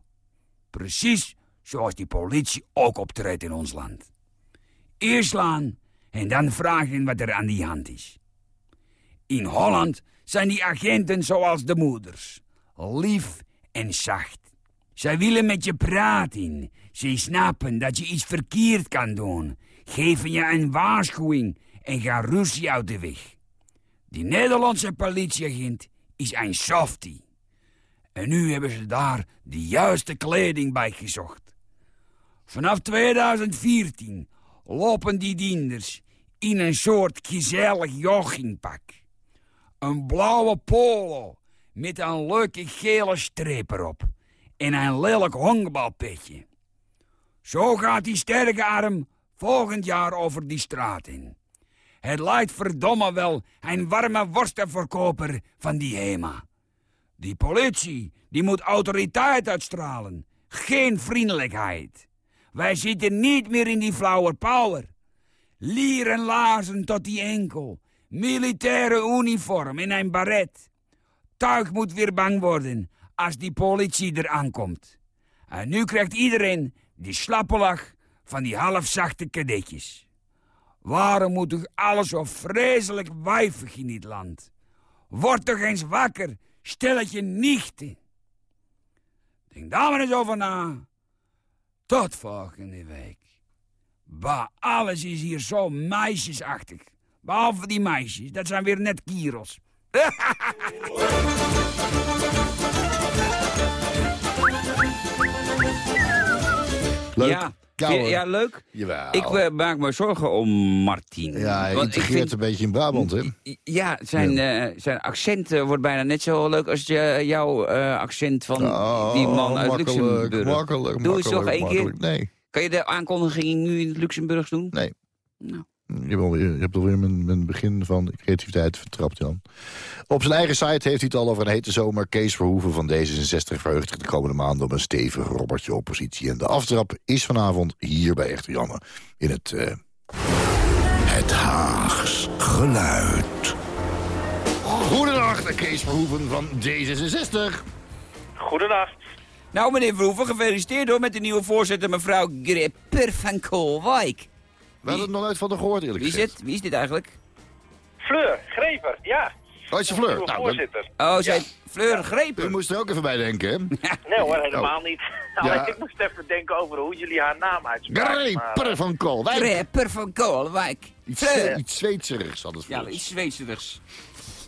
Speaker 3: Precies zoals die politie ook optreedt in ons land. Eerst slaan en dan vragen wat er aan die hand is. In Holland zijn die agenten zoals de moeders. Lief en zacht. Zij willen met je praten. Ze snappen dat je iets verkeerd kan doen. Geven je een waarschuwing en gaan ruzie uit de weg. Die Nederlandse politieagent is een softie. En nu hebben ze daar de juiste kleding bij gezocht. Vanaf 2014 lopen die dienders in een soort gezellig joggingpak. Een blauwe polo met een leuke gele streep erop en een lelijk honkbalpetje. Zo gaat die sterke arm volgend jaar over die straat in. Het lijkt verdomme wel een warme worstenverkoper van die HEMA. Die politie, die moet autoriteit uitstralen. Geen vriendelijkheid. Wij zitten niet meer in die flower power. Lieren lazen tot die enkel. Militaire uniform en een baret. Tuig moet weer bang worden als die politie er aankomt. En nu krijgt iedereen die slappelach van die halfzachte kadetjes. Waarom moet toch alles zo vreselijk wijfig in dit land? Word toch eens wakker, stelletje nichten. Denk daar maar eens over na. Tot volgende week. Bah, alles is hier zo meisjesachtig. Behalve die meisjes, dat zijn weer net kierels.
Speaker 4: Leuk.
Speaker 8: Ja,
Speaker 4: Ja,
Speaker 8: ja, leuk.
Speaker 4: Jawel.
Speaker 8: Ik eh, maak me zorgen om Martien.
Speaker 4: Ja, hij
Speaker 8: Want
Speaker 4: integreert
Speaker 8: vind-
Speaker 4: een beetje in Brabant, hè?
Speaker 8: Ja, zijn, eh, zijn accent eh, wordt bijna net zo leuk als je, jouw accent van
Speaker 4: Oh,
Speaker 8: die man uit
Speaker 4: makkelijk,
Speaker 8: Luxemburg.
Speaker 4: Makkelijk,
Speaker 8: Doe eens nog
Speaker 4: makkelijk,
Speaker 8: één keer.
Speaker 4: makkelijk. Nee,
Speaker 8: Kan je de aankondiging nu in het Luxemburgs doen?
Speaker 4: nee.
Speaker 8: Nou.
Speaker 4: Je hebt alweer, mijn, mijn begin van creativiteit vertrapt, Jan. Op zijn eigen site heeft hij het al over een hete zomer. Kees Verhoeven van D66 verheugt zich de komende maanden... op een stevig robbertje oppositie. En de aftrap is vanavond hier bij Echte Janne. In het... eh,
Speaker 9: Het Haags geluid.
Speaker 4: Goedenacht, Kees Verhoeven van D66.
Speaker 10: Goedenacht.
Speaker 8: Nou, meneer Verhoeven, gefeliciteerd hoor met de nieuwe voorzitter, mevrouw Gripper van Koolwijk.
Speaker 4: We hadden het nog nooit van haar gehoord, eerlijk
Speaker 8: Wie is
Speaker 4: gezegd.
Speaker 8: dit? Wie is dit eigenlijk?
Speaker 10: Fleur, Greper, ja.
Speaker 4: Oh, is je Fleur? Nou, dan-
Speaker 10: voorzitter.
Speaker 8: Oh, zij Fleur
Speaker 4: u
Speaker 8: Greper.
Speaker 4: moest er ook even bij denken, hè?
Speaker 10: Nee hoor, helemaal niet. Nou,
Speaker 4: Ja.
Speaker 10: ik moest even denken over hoe jullie haar naam uitspraken. maar,
Speaker 4: Greper
Speaker 10: eh,
Speaker 4: van Kolwijk.
Speaker 8: Gripper van Koolwijk.
Speaker 4: Iets,
Speaker 8: Fleur.
Speaker 4: iets Zweetserigs had het voor
Speaker 8: Ja, iets Zweedserigs.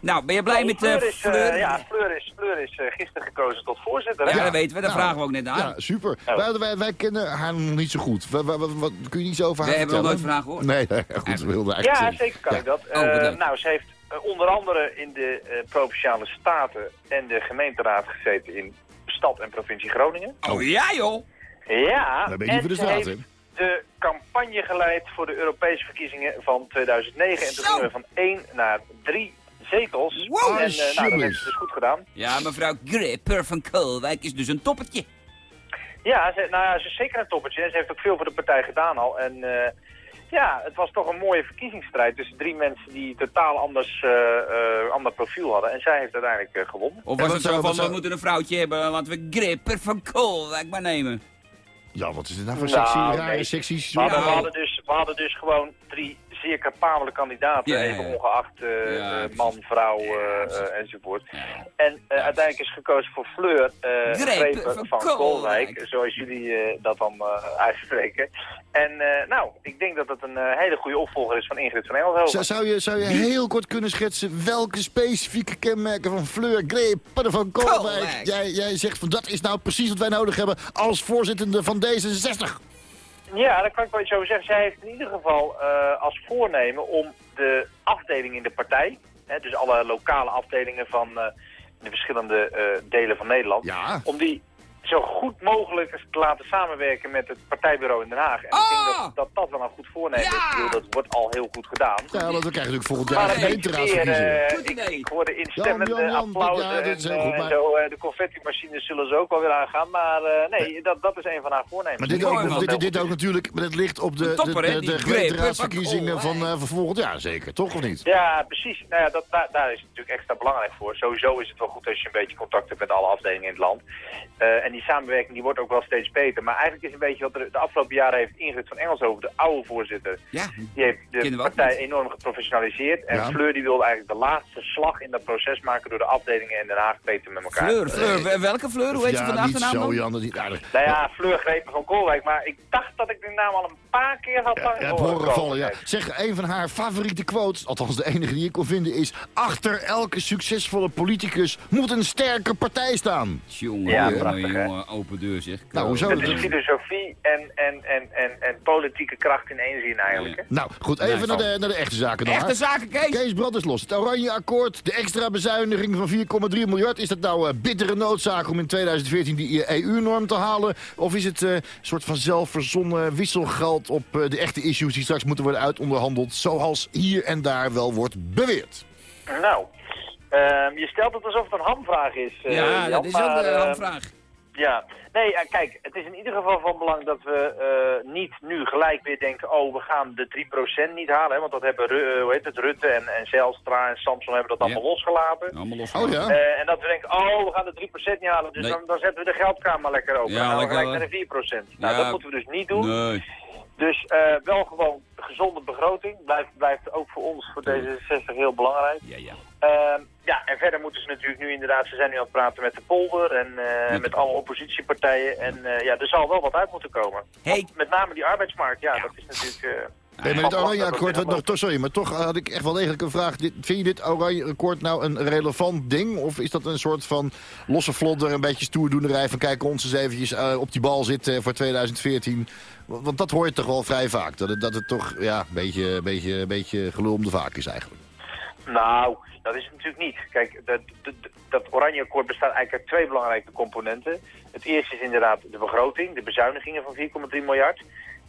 Speaker 8: Nou, ben je blij met
Speaker 10: Fleur
Speaker 8: eh,
Speaker 10: is, eh,
Speaker 8: Fleur?
Speaker 10: ja, Fleur is, Fleur is eh, gisteren gekozen tot voorzitter. hè?
Speaker 8: Ja, dat weten we. Dat
Speaker 4: Nou,
Speaker 8: vragen we ook net aan.
Speaker 4: Ja, super.
Speaker 10: Oh.
Speaker 4: Wij, wij, wij kennen haar nog niet zo goed. Wat, wat, wat- wat- kun je iets over haar
Speaker 8: We hebben nog nooit vragen gehoord.
Speaker 4: Nee, nee, goed, we wilden
Speaker 10: Ja,
Speaker 4: eigenlijk
Speaker 10: zeker kan
Speaker 4: Ja.
Speaker 10: ik dat.
Speaker 8: Oh,
Speaker 10: Eh, nou, ze heeft onder andere in de eh, Provinciale Staten en de gemeenteraad gezeten in stad en provincie Groningen.
Speaker 8: Oh ja, joh.
Speaker 10: Ja,
Speaker 4: ben je
Speaker 10: en
Speaker 4: niet voor de
Speaker 10: ze heeft de campagne geleid voor de Europese verkiezingen van 2009. En toen gingen we van 1 naar 3 zetels.
Speaker 8: Wow,
Speaker 10: en eh, nou, dat heeft ze dus goed gedaan.
Speaker 8: Ja, mevrouw Gripper van Koolwijk is dus een toppertje.
Speaker 10: Ja, ze, nou ja, ze is zeker een toppertje. En ze heeft ook veel voor de partij gedaan al. En eh, ja, het was toch een mooie verkiezingsstrijd tussen drie mensen die totaal anders, eh, eh, ander profiel hadden. En zij heeft uiteindelijk gewonnen.
Speaker 8: Of was het zo van, we moeten een vrouwtje hebben, laten we Gripper van Koolwijk maar nemen.
Speaker 4: Ja, wat is dit nou voor
Speaker 10: Nou,
Speaker 4: sexy, rare
Speaker 10: nee.
Speaker 4: secties?
Speaker 10: We hadden, we, hadden dus, we hadden dus gewoon drie zeer capabele kandidaten.
Speaker 8: Ja, ja,
Speaker 10: even ongeacht eh,
Speaker 8: Ja,
Speaker 10: eh, man, vrouw eh, enzovoort.
Speaker 8: Ja.
Speaker 10: En eh, uiteindelijk is gekozen voor Fleur eh
Speaker 8: Greep
Speaker 10: Grepen
Speaker 8: van
Speaker 10: van
Speaker 8: Koolwijk.
Speaker 10: Koolwijk, zoals jullie eh, dat dan eh, uitspreken. En eh, nou, ik denk dat het een hele goede opvolger is van Ingrid van Engelshoven.
Speaker 4: Zou, zou je, zou je heel kort kunnen schetsen welke specifieke kenmerken van Fleur Greper van Kolwijk
Speaker 8: Kolwijk.
Speaker 4: jij, jij zegt van dat is nou precies wat wij nodig hebben als voorzitter van D66?
Speaker 10: Ja, dat kan ik wel iets over zeggen. Zij heeft in ieder geval eh, als voornemen om de afdeling in de partij, hè, dus alle lokale afdelingen van eh, de verschillende eh, delen van Nederland,
Speaker 4: Ja.
Speaker 10: om die zo goed mogelijk te laten samenwerken met het partijbureau in Den Haag. En ik denk
Speaker 8: Ah!
Speaker 10: dat, dat dat wel een goed voornemen is.
Speaker 8: Ja!
Speaker 10: Ik bedoel, dat wordt al heel goed gedaan.
Speaker 4: Ja, want we krijgen natuurlijk volgend jaar de
Speaker 10: een
Speaker 4: gemeenteraadsverkiezingen.
Speaker 10: eh,
Speaker 8: Goed
Speaker 10: ik,
Speaker 8: idee.
Speaker 10: ik hoorde instemmende
Speaker 4: Jan, Jan, Jan,
Speaker 10: applaus
Speaker 4: ja, dit is
Speaker 10: en,
Speaker 4: goed,
Speaker 10: eh, en
Speaker 4: maar-
Speaker 10: zo. eh, de confetti-machines zullen ze ook wel weer aangaan. Maar eh, nee, dat, dat is een van haar voornemens.
Speaker 4: Maar dit ook, dit, dit ook natuurlijk, maar het ligt op de,
Speaker 8: topper,
Speaker 4: de, de, de gemeenteraadsverkiezingen
Speaker 8: van
Speaker 4: van, eh, van volgend jaar zeker, toch of niet?
Speaker 10: Ja, precies. Nou ja, dat, daar, daar is het natuurlijk extra belangrijk voor. Sowieso is het wel goed als je een beetje contact hebt met alle afdelingen in het land. Eh, en en die samenwerking die wordt ook wel steeds beter. Maar eigenlijk is een beetje wat er de afgelopen jaren heeft Ingrid van Engelshoven, de oude voorzitter.
Speaker 3: Ja,
Speaker 10: Die heeft de partij enorm geprofessionaliseerd. En
Speaker 4: Ja.
Speaker 10: Fleur die wilde eigenlijk de laatste slag in dat proces maken door de afdelingen in Den Haag beter met elkaar.
Speaker 3: Fleur, Fleur. wel- Welke Fleur? Hoe heet ze
Speaker 4: ja,
Speaker 3: van de
Speaker 4: niet
Speaker 3: achternaam
Speaker 4: zo? Jan. Dat is niet aardig.
Speaker 10: Nou ja, Fleur greep me van Koolwijk, maar ik dacht dat ik de naam al een paar keer had
Speaker 4: Ja,
Speaker 10: ja,
Speaker 4: heb horen vallen, ja. Zeg, een van haar favoriete quotes, althans de enige die ik kon vinden, is... Achter elke succesvolle politicus moet een sterke partij staan.
Speaker 3: Jongen,
Speaker 10: Ja, prachtig?
Speaker 3: Jongen, open deur zeg.
Speaker 4: Nou, hoezo? Dat-
Speaker 10: is filosofie en, en, en, en, en politieke kracht in één zin eigenlijk. Hè?
Speaker 4: Nou, goed, even naar de, naar de echte zaken dan.
Speaker 3: Echte
Speaker 4: hè.
Speaker 3: zaken, Kees.
Speaker 4: Kees Brand is los. Het Oranje Akkoord, de extra bezuiniging van 4,3 miljard. Is dat nou eh, bittere noodzaak om in 2014 die EU-norm te halen? Of is het eh, een soort van zelfverzonnen wisselgeld op eh, de echte issues die straks moeten worden uitonderhandeld, zoals hier en daar wel wordt beweerd?
Speaker 10: Nou, ehm, je stelt het alsof het een hamvraag is. eh,
Speaker 3: Ja,
Speaker 10: Jan,
Speaker 3: dat is ook de
Speaker 10: ehm,
Speaker 3: hamvraag.
Speaker 10: Ja, nee, eh, kijk, het is in ieder geval van belang dat we eh, niet nu gelijk weer denken, oh, we gaan de 3% niet halen. Hè, want dat hebben Ru- eh, hoe heet het, Rutte en, en Zijlstra en Samson hebben dat allemaal
Speaker 3: Ja.
Speaker 10: losgelaten.
Speaker 3: Allemaal los.
Speaker 4: Oh ja?
Speaker 10: Eh, en dat we denken, oh, we gaan de 3% niet halen, dus
Speaker 3: Nee.
Speaker 10: dan, dan zetten we de geldkamer lekker open.
Speaker 3: Ja,
Speaker 10: dan gaan we gelijk naar de 4%. Nou,
Speaker 3: Ja.
Speaker 10: dat moeten we dus niet doen.
Speaker 3: Nee.
Speaker 10: Dus eh, wel gewoon gezonde begroting. Blijft, blijft ook voor ons, voor D66, heel belangrijk.
Speaker 3: Ja, ja.
Speaker 10: Ehm, ja, en verder moeten ze natuurlijk nu inderdaad, ze zijn nu aan het praten met de polder en eh,
Speaker 3: Met
Speaker 10: alle oppositiepartijen. En eh, ja, er zal wel wat uit moeten komen.
Speaker 3: Hey.
Speaker 10: Met name die arbeidsmarkt, ja, dat is natuurlijk... eh,
Speaker 4: Nee, maar dit
Speaker 10: Wat- wat-
Speaker 4: Oranje Akkoord,
Speaker 10: wat-
Speaker 4: nog, toch, sorry, maar toch had ik echt wel degelijk een vraag. Dit, vind je dit Oranje Akkoord nou een relevant ding? Of is dat een soort van losse vlodder, een beetje stoerdoenerij van kijk ons eens eventjes op die bal zitten voor 2014? Want want dat hoor je toch wel vrij vaak, dat het, dat het toch ja, een beetje, beetje, beetje gelul om de vaak is eigenlijk.
Speaker 10: Nou, dat is het natuurlijk niet. Kijk, dat, dat, dat Oranje Akkoord bestaat eigenlijk uit twee belangrijke componenten. Het eerste is inderdaad de begroting, de bezuinigingen van 4,3 miljard.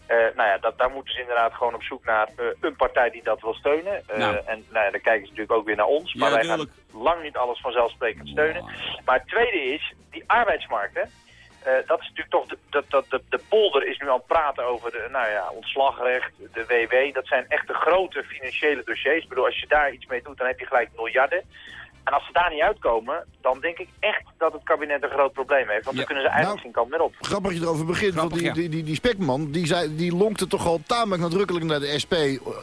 Speaker 10: Eh, nou ja, dat, daar moeten ze inderdaad gewoon op zoek naar eh, een partij die dat wil steunen. Eh,
Speaker 3: Nou.
Speaker 10: En nou ja, dan kijken ze natuurlijk ook weer naar ons. Maar
Speaker 3: Ja,
Speaker 10: wij gaan lang niet alles vanzelfsprekend steunen.
Speaker 3: Wow.
Speaker 10: Maar het tweede is, die arbeidsmarkt, hè. Eh, dat is natuurlijk toch, de, de, de polder is nu aan het praten over de, nou ja, ontslagrecht, de WW. Dat zijn echt de grote financiële dossiers. Ik bedoel, als je daar iets mee doet, dan heb je gelijk miljarden. En als ze daar niet uitkomen, dan denk ik echt dat het kabinet een groot probleem heeft. Want
Speaker 3: Ja.
Speaker 10: dan kunnen ze eigenlijk
Speaker 4: Nou,
Speaker 10: geen kant meer op.
Speaker 4: Grappig dat je erover begint,
Speaker 3: Grappig,
Speaker 4: want die,
Speaker 3: ja.
Speaker 4: die, die, die Spekman die, zei, die lonkte toch al tamelijk nadrukkelijk naar de SP...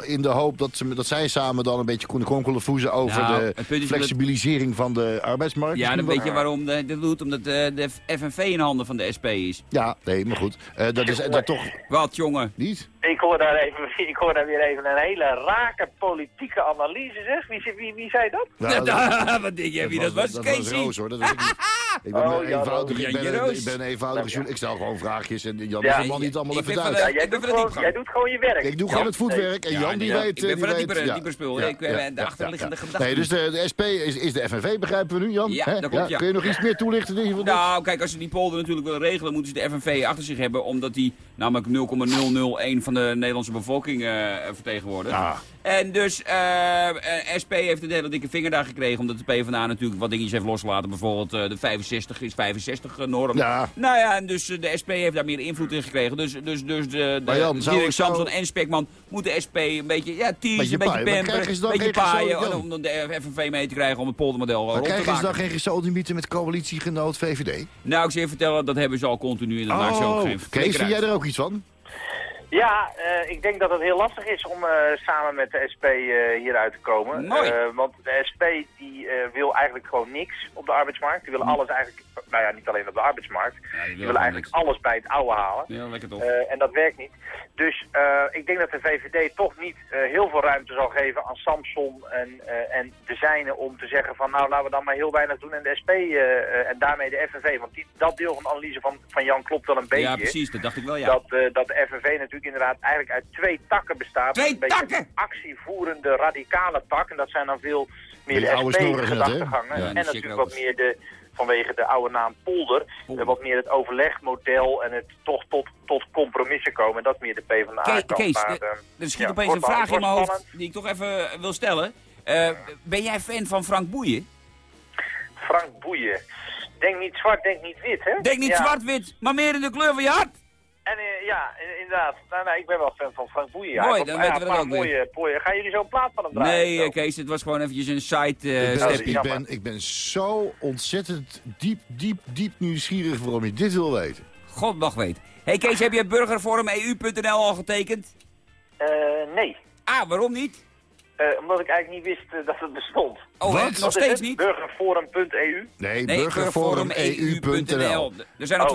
Speaker 4: in de hoop dat, ze, dat zij samen dan een beetje konden konkelen voezen over
Speaker 3: Nou,
Speaker 4: de flexibilisering van de arbeidsmarkt.
Speaker 3: Ja, dan weet je waarom de- dat doet. Omdat eh, de FNV in handen van de SP is.
Speaker 4: Ja, nee, maar goed. Eh, dat is dat toch
Speaker 3: Wat, jongen?
Speaker 4: niet?
Speaker 10: Ik hoor, daar even, ik hoor daar weer even een hele rake politieke analyse, zeg. Wie, wie, wie zei dat?
Speaker 4: Nou, dat-
Speaker 3: Wat denk jij wie dat was?
Speaker 4: Dat was Roos, hoor. Dat weet ik niet. Ik ben,
Speaker 10: Oh, ja,
Speaker 4: eenvoudig, ik ben, een-
Speaker 3: Roos.
Speaker 4: ik ben een eenvoudige
Speaker 10: Ja.
Speaker 4: Ik stel gewoon vraagjes en Jan
Speaker 10: Ja,
Speaker 4: is de man niet allemaal even duidelijk.
Speaker 10: Ja, jij, doet gewoon,
Speaker 3: diepgang.
Speaker 10: jij doet gewoon je werk.
Speaker 4: Ik doe gewoon het voetwerk en
Speaker 3: Ja,
Speaker 4: Jan die
Speaker 3: ja,
Speaker 4: weet...
Speaker 3: ik ben
Speaker 4: eh,
Speaker 3: van dieper- dieper spul. Ik, eh, de achterliggende gedachten.
Speaker 4: Nee, dus de, de SP is, is de FNV, begrijpen we nu, Jan?
Speaker 3: Ja,
Speaker 4: Hè?
Speaker 3: dat klopt, ja.
Speaker 4: Kun je nog iets meer toelichten?
Speaker 3: Nou, kijk, als ze die polder natuurlijk willen regelen, moeten ze de FNV achter zich hebben. Omdat die namelijk 0,001 van de Nederlandse bevolking eh, vertegenwoordigt. En dus eh, eh, SP heeft een hele dikke vinger daar gekregen. Omdat de PvdA natuurlijk wat dingetjes heeft losgelaten. Bijvoorbeeld eh, de 65 is 65 norm.
Speaker 4: Ja.
Speaker 3: Nou ja, en dus de SP heeft daar meer invloed in gekregen. Dus, dus, dus de, de,
Speaker 4: Jan,
Speaker 3: de Dirk
Speaker 4: zou-
Speaker 3: Samson en Spekman moeten de SP een beetje ja, teasen, een beetje pamperen, een beetje paaien. Om de FNV mee te krijgen om het poldermodel rond te
Speaker 4: krijgen ze dan
Speaker 3: maken.
Speaker 4: geen gesodemieten met coalitiegenoot VVD?
Speaker 3: Nou, ik zal je vertellen, dat hebben ze al continu dat maakt ze ook geen
Speaker 4: Oh, Kees, vind jij er ook iets van?
Speaker 10: Ja, eh, ik denk dat het heel lastig is om eh, samen met de SP eh, hieruit te komen.
Speaker 3: Mooi.
Speaker 10: Want de SP die, wil eigenlijk gewoon niks op de arbeidsmarkt. Die willen alles eigenlijk, nou ja, niet alleen op de arbeidsmarkt.
Speaker 3: Ja, die
Speaker 10: Die
Speaker 3: willen
Speaker 10: eigenlijk alles bij het oude halen.
Speaker 3: Ja, lekker toch.
Speaker 10: En dat werkt niet. Dus ik denk dat de VVD toch niet heel veel ruimte zal geven aan Samson en, en de zijne om te zeggen van nou laten we dan maar heel weinig doen en de SP en daarmee de FNV. Want die, dat deel van de analyse van, van Jan klopt wel een beetje.
Speaker 3: ja, precies, dat dacht ik wel, ja.
Speaker 10: Dat, dat de FNV natuurlijk inderdaad eigenlijk uit twee takken bestaat.
Speaker 3: Twee
Speaker 10: een beetje
Speaker 3: takken?
Speaker 10: een actievoerende radicale tak. En dat zijn dan veel meer de? SP-gedachtegangen.
Speaker 3: Ja,
Speaker 10: en natuurlijk wat meer de, vanwege de oude naam Polder,
Speaker 3: Polder.
Speaker 10: eh, wat meer het overlegmodel en het toch tot, tot compromissen komen. En dat is meer de PvdA
Speaker 3: Ke-
Speaker 10: kant.
Speaker 3: Kees,
Speaker 10: maar,
Speaker 3: de-
Speaker 10: eh,
Speaker 3: er schiet
Speaker 10: ja,
Speaker 3: opeens een vraag in mijn hoofd
Speaker 10: spannend.
Speaker 3: die ik toch even eh, wil stellen. Eh, ben jij fan van Frank Boeien?
Speaker 10: Frank Boeien. Denk niet zwart, denk niet wit, hè?
Speaker 3: Denk niet
Speaker 10: Ja.
Speaker 3: zwart-wit, maar meer in de kleur van je hart.
Speaker 10: En eh, ja, in- inderdaad. Nou, nou, ik ben wel fan van Frank Boeien. Ja.
Speaker 3: Mooi, dan weten
Speaker 10: ja,
Speaker 3: we dat ook
Speaker 10: mooie, mooie- Gaan jullie zo'n plaat van hem draaien?
Speaker 3: Nee,
Speaker 10: zo?
Speaker 3: eh, Kees, het was gewoon eventjes een side eh,
Speaker 4: Ik ben,
Speaker 3: stepje.
Speaker 4: ik, ben, ik ben zo ontzettend diep, diep, diep nieuwsgierig waarom je dit wil weten.
Speaker 3: God mag weten. hey Kees, heb je burgerforum.eu.nl al getekend?
Speaker 10: Eh, nee.
Speaker 3: Ah, waarom niet?
Speaker 10: Eh, omdat ik eigenlijk niet wist eh, dat het bestond.
Speaker 3: Oh,
Speaker 4: Wat?
Speaker 3: nog steeds niet?
Speaker 10: Burgerforum.eu.
Speaker 4: Nee,
Speaker 3: Nee,
Speaker 4: burgerforumeu.nl.
Speaker 3: Er zijn al
Speaker 10: Oh.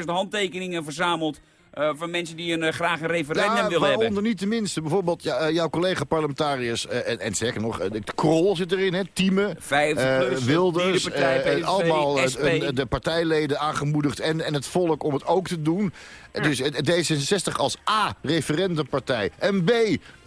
Speaker 3: 52.000 handtekeningen verzameld eh, van mensen die een, eh, graag een referendum
Speaker 4: Ja,
Speaker 3: willen
Speaker 4: waaronder
Speaker 3: hebben.
Speaker 4: niet de minste. Bijvoorbeeld ja, jouw collega-parlementariërs, eh, en, en zeker nog, de Krol zit erin, hè, Tieme,
Speaker 3: 50 plus,
Speaker 4: eh, Wilders,
Speaker 3: PVV,
Speaker 4: allemaal
Speaker 3: SP.
Speaker 4: de partijleden aangemoedigd en, en het volk om het ook te doen. Eh, Dus het- het D66 als A, referendumpartij, en B,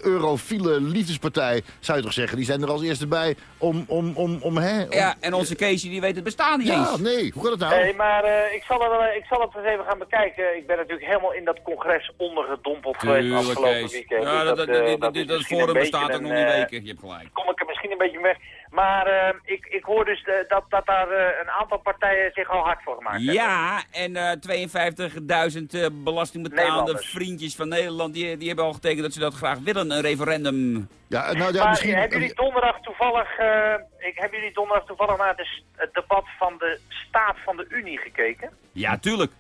Speaker 4: eurofiele liefdespartij, zou je toch zeggen, die zijn er als eerste bij om, om, om, om hè? om-
Speaker 3: Ja, en onze Keesje die weet het bestaan niet
Speaker 4: ja,
Speaker 3: eens.
Speaker 4: nee, hoe gaat het nou?
Speaker 10: Nee, maar eh, ik, zal er, wel- ik zal het eens even gaan bekijken. Ik ben natuurlijk helemaal in dat congres ondergedompeld geweest
Speaker 3: Tuurlijk,
Speaker 10: afgelopen weekend.
Speaker 3: Ja,
Speaker 10: Dus
Speaker 3: dat, dat,
Speaker 10: eh, dat is een
Speaker 3: bestaat ook nog
Speaker 10: een,
Speaker 3: niet
Speaker 10: eh,
Speaker 3: weken. Je hebt gelijk.
Speaker 10: kom ik er misschien een beetje weg. Maar eh, ik, ik hoor dus eh, dat, dat daar eh, een aantal partijen zich al hard voor gemaakt hebben.
Speaker 3: Ja, en eh 52.000 eh, belastingbetalende vriendjes van Nederland... Die, die hebben al getekend dat ze dat graag willen, een referendum.
Speaker 4: Ja, nou, ja,
Speaker 10: maar
Speaker 4: misschien...
Speaker 10: hebben jullie donderdag toevallig, eh, ik, hebben jullie donderdag toevallig naar de het debat van de staat van de Unie gekeken?
Speaker 3: Ja, tuurlijk.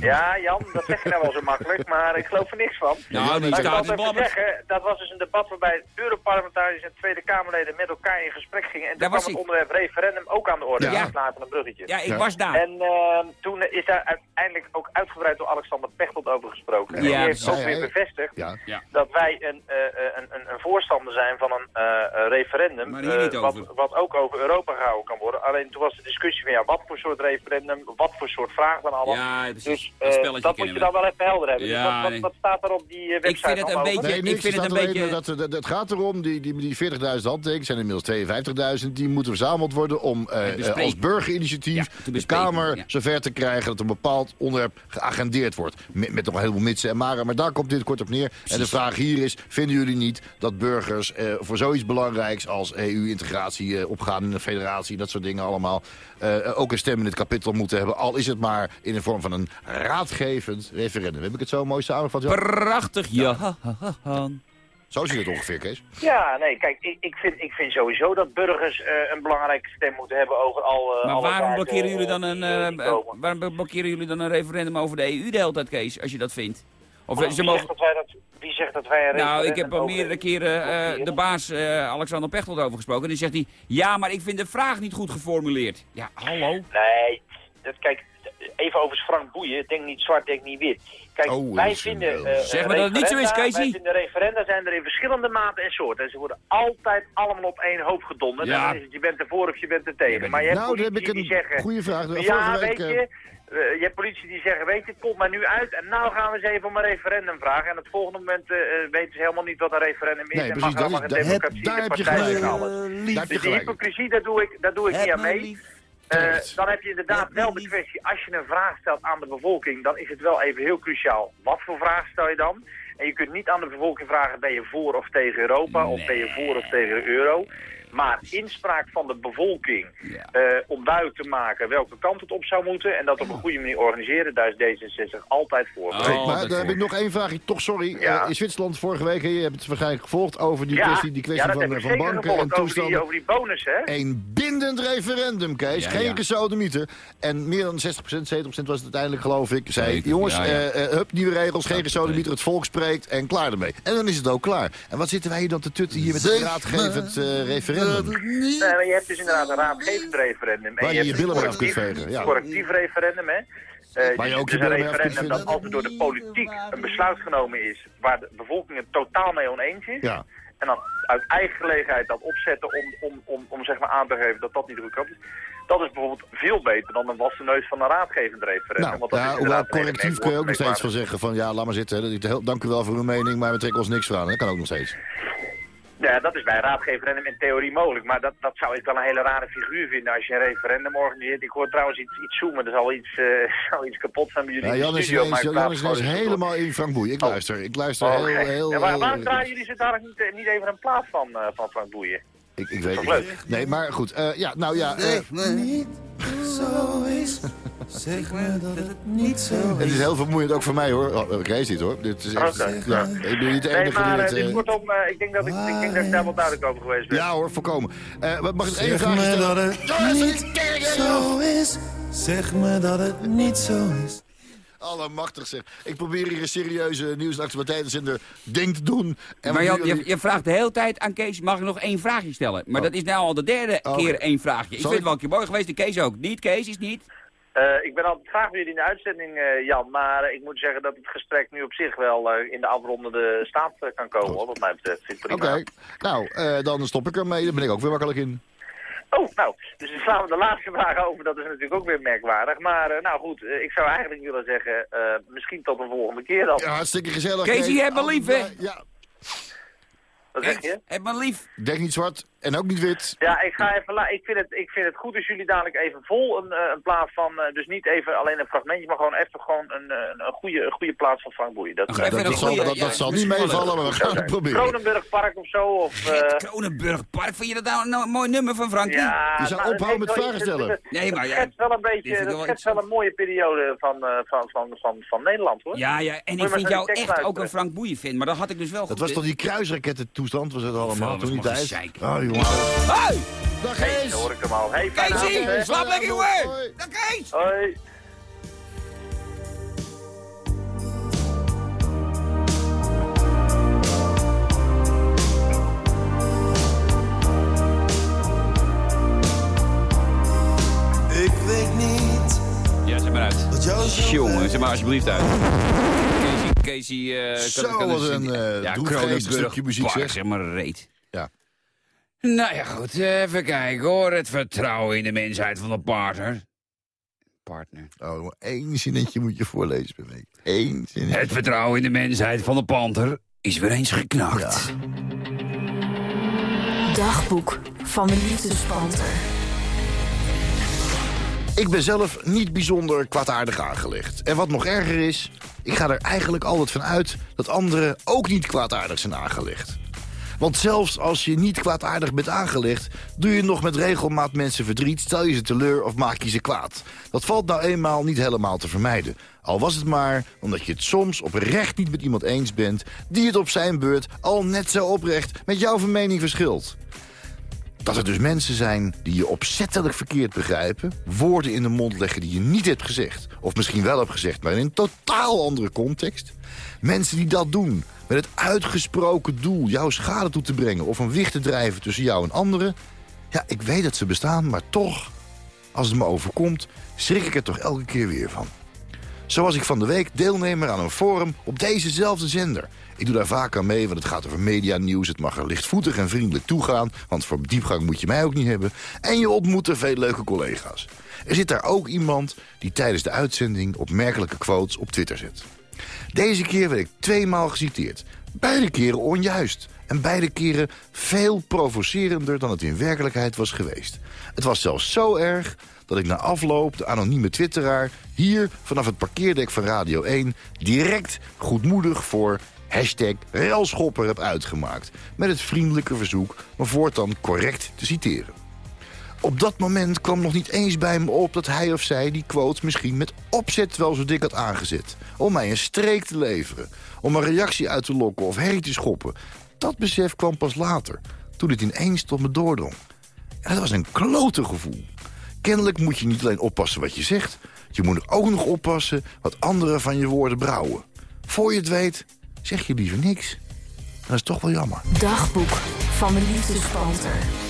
Speaker 10: Ja, Jan, dat zeg je nou wel zo makkelijk, maar ik geloof er niks van.
Speaker 3: Nou, die staat
Speaker 10: zeggen, dat was dus een debat waarbij Europarlementariërs en Tweede Kamerleden met elkaar in gesprek gingen. En
Speaker 3: Daar
Speaker 10: toen
Speaker 3: was
Speaker 10: kwam het onderwerp referendum ook aan de orde.
Speaker 4: Ja.
Speaker 10: Van een bruggetje.
Speaker 3: Ja, ik
Speaker 4: Ja.
Speaker 3: was daar.
Speaker 10: En eh, toen is daar uiteindelijk ook uitgebreid door Alexander Pechtold over gesproken. En die heeft ook weer bevestigd
Speaker 4: Ja.
Speaker 10: dat wij een, eh, eh, een, een, een voorstander zijn van een eh, een referendum.
Speaker 3: Maar hier niet
Speaker 10: eh, wat,
Speaker 3: over.
Speaker 10: wat ook over Europa gehouden kan worden. Alleen toen was de discussie van ja, wat voor soort referendum, wat voor soort vraag dan allemaal.
Speaker 3: Ja, precies.
Speaker 10: Dus
Speaker 3: dat
Speaker 10: eh, dat moet je
Speaker 3: we.
Speaker 10: dan wel even helder hebben.
Speaker 3: Ja,
Speaker 10: dus wat, wat,
Speaker 3: nee.
Speaker 10: wat staat er op die eh, website?
Speaker 3: vind het een beetje-
Speaker 4: Nee,
Speaker 3: ik
Speaker 4: niks.
Speaker 3: vind het
Speaker 4: staat
Speaker 3: een
Speaker 4: alleen
Speaker 3: beetje-
Speaker 4: Dat, dat, het gaat erom, die, die, die 40.000 handtekeningen zijn inmiddels 52.000. Die moeten verzameld worden om
Speaker 3: bespreken.
Speaker 4: als burgerinitiatief
Speaker 3: Ja,
Speaker 4: de Kamer
Speaker 3: ja.
Speaker 4: zover te krijgen dat een bepaald onderwerp geagendeerd wordt. Met, met nog een heleboel mitsen en maren. Maar daar komt dit kort op neer. En de vraag hier is, vinden jullie niet dat burgers eh, voor zoiets belangrijks als EU-integratie, eh, opgaan in een federatie, dat soort dingen allemaal, eh, ook een stem in het kapittel moeten hebben. Al is het maar in de vorm van een raadgevend referendum. Heb ik het zo mooi samengevat? Jan?
Speaker 3: Prachtig, ja.
Speaker 4: Zo zit het ongeveer, Kees.
Speaker 10: Ja, nee, kijk, ik, ik, vind, ik vind sowieso dat burgers eh, een belangrijke stem moeten hebben over al. eh,
Speaker 3: Maar waarom blokkeren jullie dan een, eh, waarom blokkeren jullie dan een referendum over de EU de hele tijd, Kees, als je dat vindt? Of
Speaker 10: Wie
Speaker 3: ze
Speaker 10: zegt
Speaker 3: mogen...
Speaker 10: dat wij dat- Wie zegt dat wij een
Speaker 3: Nou, ik heb al meerdere keren eh,
Speaker 10: blokkeren?
Speaker 3: de baas eh, Alexander Pechtold over gesproken. En die zegt hij, ja, maar ik vind de vraag niet goed geformuleerd. Ja, hallo?
Speaker 10: Nee, dat, kijk, even over Frank Boeien. Denk niet zwart, denk niet wit. Kijk,
Speaker 4: Oh,
Speaker 10: wij
Speaker 4: een
Speaker 10: vinden... eh,
Speaker 3: Zeg maar dat het niet zo is,
Speaker 10: referenda-
Speaker 3: Casey.
Speaker 10: Wij vinden referenda zijn er in verschillende maten en soorten. En ze worden altijd allemaal op één hoop gedonderd.
Speaker 3: Ja.
Speaker 10: En dan is het, je bent ervoor of je bent er tegen. Maar je hebt
Speaker 4: Nou, dan heb ik
Speaker 10: politici die
Speaker 4: een
Speaker 10: zeggen...
Speaker 4: goede vraag. Vorige
Speaker 10: Ja,
Speaker 4: week,
Speaker 10: weet
Speaker 4: eh,
Speaker 10: je, je hebt politici die zeggen, weet je, het komt maar nu uit en nou gaan we eens even om een referendum vragen. En op het volgende moment eh, eh, weten ze helemaal niet wat een referendum is
Speaker 4: Nee,
Speaker 10: en
Speaker 4: precies,
Speaker 10: mag er
Speaker 4: dat
Speaker 10: allemaal
Speaker 4: is-
Speaker 10: geen
Speaker 4: dat-
Speaker 10: democratie
Speaker 4: daar heb
Speaker 10: de
Speaker 4: je
Speaker 10: partij
Speaker 4: gelijk.
Speaker 10: en alles.
Speaker 4: Daar heb je
Speaker 10: Dus die hypocrisie, daar doe ik, daar doe ik niet aan mee.
Speaker 4: Terecht.
Speaker 10: dan heb je inderdaad wel de kwestie, als je een vraag stelt aan de bevolking, dan is het wel even heel cruciaal. Wat voor vraag stel je dan? En je kunt niet aan de bevolking vragen, ben je voor of tegen Europa, of ben je voor of tegen de euro? Maar inspraak van de bevolking
Speaker 3: Ja.
Speaker 10: eh, om duidelijk te maken welke kant het op zou moeten en dat op een goede manier organiseren, daar is D66 altijd voor.
Speaker 3: Oh.
Speaker 4: Hey, maar
Speaker 3: dat
Speaker 4: dan heb ik nog één vraagje. Toch, sorry.
Speaker 10: Ja.
Speaker 4: Eh, in Zwitserland vorige week, hè, je hebt het waarschijnlijk gevolgd over die
Speaker 10: ja,
Speaker 4: kwestie, die kwestie van,
Speaker 10: ik
Speaker 4: van banken en
Speaker 10: gevolgd over die,
Speaker 4: toestanden.
Speaker 10: over die bonus, hè?
Speaker 4: Een bindend referendum, Kees.
Speaker 3: Ja,
Speaker 4: Geen
Speaker 3: ja.
Speaker 4: gesodemieter. En meer dan 60%, 70% was het uiteindelijk, geloof ik. Zei, jongens,
Speaker 3: ja, ja.
Speaker 4: eh, eh, hup, nieuwe regels, geen gesodemieter. Het volk spreekt en klaar ermee. En dan is het ook klaar. En wat zitten wij hier dan te tutten hier met het raadgevend eh, referendum?
Speaker 10: Nee, maar je hebt dus inderdaad een raadgevend referendum. En
Speaker 4: Waar je je
Speaker 10: hebt
Speaker 4: billen
Speaker 10: een
Speaker 4: mee af kunt
Speaker 10: correctief-
Speaker 4: vegen, ja.
Speaker 10: correctief referendum, hè. Eh,
Speaker 4: Waar je
Speaker 10: dus
Speaker 4: ook je
Speaker 10: dus een
Speaker 4: billen
Speaker 10: referendum dat altijd door de politiek een besluit genomen is... waar de bevolking het totaal mee oneens is.
Speaker 4: Ja.
Speaker 10: En dan uit eigen gelegenheid dat opzetten om, om, om, om zeg maar aan te geven dat dat niet de goede kant is. Dat is bijvoorbeeld veel beter dan een wassen neus van een raadgevend referendum.
Speaker 4: Nou,
Speaker 10: want dat is
Speaker 4: ja, hoewel
Speaker 10: een hele
Speaker 4: correctief kun je ook nog steeds van zeggen van ja, laat maar zitten. hè. Dank u wel voor uw mening, maar we trekken ons niks van. Dat kan ook nog steeds.
Speaker 10: Ja, dat is bij een raadgeverendum in theorie mogelijk. Maar dat, dat zou ik wel een hele rare figuur vinden als je een referendum organiseert. Ik hoor trouwens iets, iets zoomen, er zal iets, eh, zal iets kapot zijn bij jullie
Speaker 4: Ja,
Speaker 10: in de
Speaker 4: Jan is
Speaker 10: studio.
Speaker 4: Jan is helemaal in Frank Boeien. Ik
Speaker 10: Oh.
Speaker 4: luister. Ik luister
Speaker 10: Oh,
Speaker 4: heel,
Speaker 10: oké.
Speaker 4: heel...
Speaker 10: Ja, waar,
Speaker 4: heel-
Speaker 10: waarom draaien jullie ze daar niet, eh, niet even een plaat van, eh, van Frank Boeien?
Speaker 4: Ik, ik weet het
Speaker 10: leuk?
Speaker 4: niet. Nee, maar goed. eh, ja, nou ja. eh,
Speaker 6: niet zo is
Speaker 11: Zeg me dat het niet zo
Speaker 4: Het is heel vermoeiend, ook voor mij hoor. Oh, Kees niet hoor. Dit is echt,
Speaker 10: Oké.
Speaker 4: ja, ik ben niet de
Speaker 10: Nee,
Speaker 4: enige
Speaker 10: maar
Speaker 4: die
Speaker 10: eh,
Speaker 4: dit... eh,
Speaker 10: kortom, eh, ik, denk dat ik, ik denk dat ik daar wel duidelijk over geweest ben.
Speaker 4: ja hoor, voorkomen. Eh, wat mag ik één
Speaker 11: Zeg
Speaker 4: vraag
Speaker 11: me dat
Speaker 4: stellen?
Speaker 11: het niet zo is. Zeg me dat het niet zo is.
Speaker 4: Allemachtig zeg. Ik probeer hier een serieuze nieuws- en actualiteitenzender ding te doen. En
Speaker 3: maar je,
Speaker 4: jullie-
Speaker 3: je vraagt de hele tijd aan Kees, mag ik nog één vraagje stellen? Maar dat is nou al de derde
Speaker 4: Oh,
Speaker 3: keer één vraagje. Ik
Speaker 4: Zal
Speaker 3: vind het
Speaker 4: ik-
Speaker 3: wel een keer mooi geweest, de Kees ook. Niet, Kees is niet?
Speaker 10: Eh, ik ben altijd graag weer in de uitzending, eh, Jan. Maar eh, ik moet zeggen dat het gesprek nu op zich wel eh, in de afrondende staat kan komen, hoor, wat mij betreft. Vind ik
Speaker 4: Oké, nou, eh, dan stop ik ermee. Daar ben ik ook weer makkelijk in.
Speaker 10: Oh, nou, dus dan slaan we de laatste vraag over. Dat is natuurlijk ook weer merkwaardig. Maar eh, nou goed, ik zou eigenlijk willen zeggen, eh, misschien tot een volgende keer dan.
Speaker 4: Ja, hartstikke gezellig.
Speaker 3: Kees, je hebt me lief, hè?
Speaker 4: Ja,
Speaker 10: Wat zeg je?
Speaker 3: Heb me lief.
Speaker 4: denk niet zwart en ook niet wit.
Speaker 10: Ja, ik ga even. la- Ik vind, het, ik vind het goed als jullie dadelijk even vol een, eh, een plaat van. eh, dus niet even alleen een fragmentje, maar gewoon even gewoon een, eh, een, een goede, een goede plaat van Frank Boeien. Dat,
Speaker 3: even
Speaker 4: Dat, dat, zal,
Speaker 3: goeie-
Speaker 4: dat,
Speaker 3: ja,
Speaker 4: dat zal niet meevallen, maar we gaan het proberen.
Speaker 10: Kronenburg Park of zo. Of, eh,
Speaker 3: Het Kronenburgpark, vind je dat nou een mooi nummer van Frankie?
Speaker 10: ja,
Speaker 4: Je zou
Speaker 10: nou,
Speaker 4: ophouden
Speaker 10: het
Speaker 4: met vragen stellen.
Speaker 10: het-
Speaker 3: Nee, maar
Speaker 10: het
Speaker 3: ja,
Speaker 10: schetst wel een beetje,
Speaker 3: vind ik
Speaker 10: het
Speaker 3: wel
Speaker 10: schetst
Speaker 3: iets-
Speaker 10: wel een mooie periode van, eh, van, van, van, van Nederland, hoor.
Speaker 3: Ja, ja, en ik vind jou
Speaker 10: die
Speaker 3: echt ook een. Frank Boeien fan, maar dat had ik dus wel
Speaker 4: Dat was toch die kruisraketten toestand was het allemaal
Speaker 3: dat
Speaker 4: toen die
Speaker 3: maar
Speaker 4: tijd? Jongen.
Speaker 3: Hey!
Speaker 4: Dag Kees!
Speaker 10: daar hoor ik hem al. Hey,
Speaker 3: Keesie, slaap lekker,
Speaker 4: Hoi.
Speaker 3: jongen! Dag Kees!
Speaker 10: Hoi.
Speaker 11: Ik weet niet
Speaker 3: Ja, zet maar uit. Jongen, zet maar alsjeblieft uit. Casey, Casey... eh,
Speaker 4: Zo,
Speaker 3: kan- kan
Speaker 4: wat
Speaker 3: dus-
Speaker 4: een, eh,
Speaker 3: ja,
Speaker 4: droefgeestig
Speaker 3: Kronenburg
Speaker 4: stukje muziek,
Speaker 3: Park,
Speaker 4: zeg.
Speaker 3: zeg maar reet. Nou ja, goed. Even kijken hoor. Het vertrouwen in de mensheid van de partner. Partner.
Speaker 4: Oh, één zinnetje moet je voorlezen per week. Eén zinnetje.
Speaker 3: Het vertrouwen in de mensheid van de panter is weer eens geknakt.
Speaker 12: Dagboek van de liefdespanter.
Speaker 4: Ik ben zelf niet bijzonder kwaadaardig aangelegd. En wat nog erger is, ik ga er eigenlijk altijd van uit... dat anderen ook niet kwaadaardig zijn aangelegd. Want zelfs als je niet kwaadaardig bent aangelegd... doe je nog met regelmaat mensen verdriet, stel je ze teleur of maak je ze kwaad. Dat valt nou eenmaal niet helemaal te vermijden. Al was het maar omdat je het soms oprecht niet met iemand eens bent... die het op zijn beurt al net zo oprecht met jouw van mening verschilt. Dat er dus mensen zijn die je opzettelijk verkeerd begrijpen... woorden in de mond leggen die je niet hebt gezegd. Of misschien wel hebt gezegd, maar in een totaal andere context. Mensen die dat doen met het uitgesproken doel jou schade toe te brengen... of een wicht te drijven tussen jou en anderen. Ja, ik weet dat ze bestaan, maar toch, als het me overkomt... schrik ik er toch elke keer weer van. Zo was ik van de week deelnemer aan een forum op dezezelfde zender. Ik doe daar vaak aan mee, want het gaat over medianieuws. Het mag er lichtvoetig en vriendelijk toegaan, want voor diepgang moet je mij ook niet hebben. En je ontmoet er veel leuke collega's. Er zit daar ook iemand die tijdens de uitzending opmerkelijke quotes op Twitter zet. Deze keer werd ik tweemaal geciteerd. Beide keren onjuist. En beide keren veel provocerender dan het in werkelijkheid was geweest. Het was zelfs zo erg dat ik na afloop de anonieme twitteraar... hier vanaf het parkeerdek van Radio 1 direct goedmoedig voor hashtag railschopper heb uitgemaakt. Met het vriendelijke verzoek me voortaan correct te citeren. Op dat moment kwam nog niet eens bij me op dat hij of zij die quotes misschien met opzet wel zo dik had aangezet. Om mij een streek te leveren, om een reactie uit te lokken of herrie te schoppen. Dat besef kwam pas later, toen het ineens tot me doordrong. En dat was een klote gevoel. Kennelijk moet je niet alleen oppassen wat je zegt... je moet ook nog oppassen wat anderen van je woorden brouwen. Voor je het weet, zeg je liever niks. Dat is toch wel jammer.
Speaker 12: Dagboek van de liefdespanter.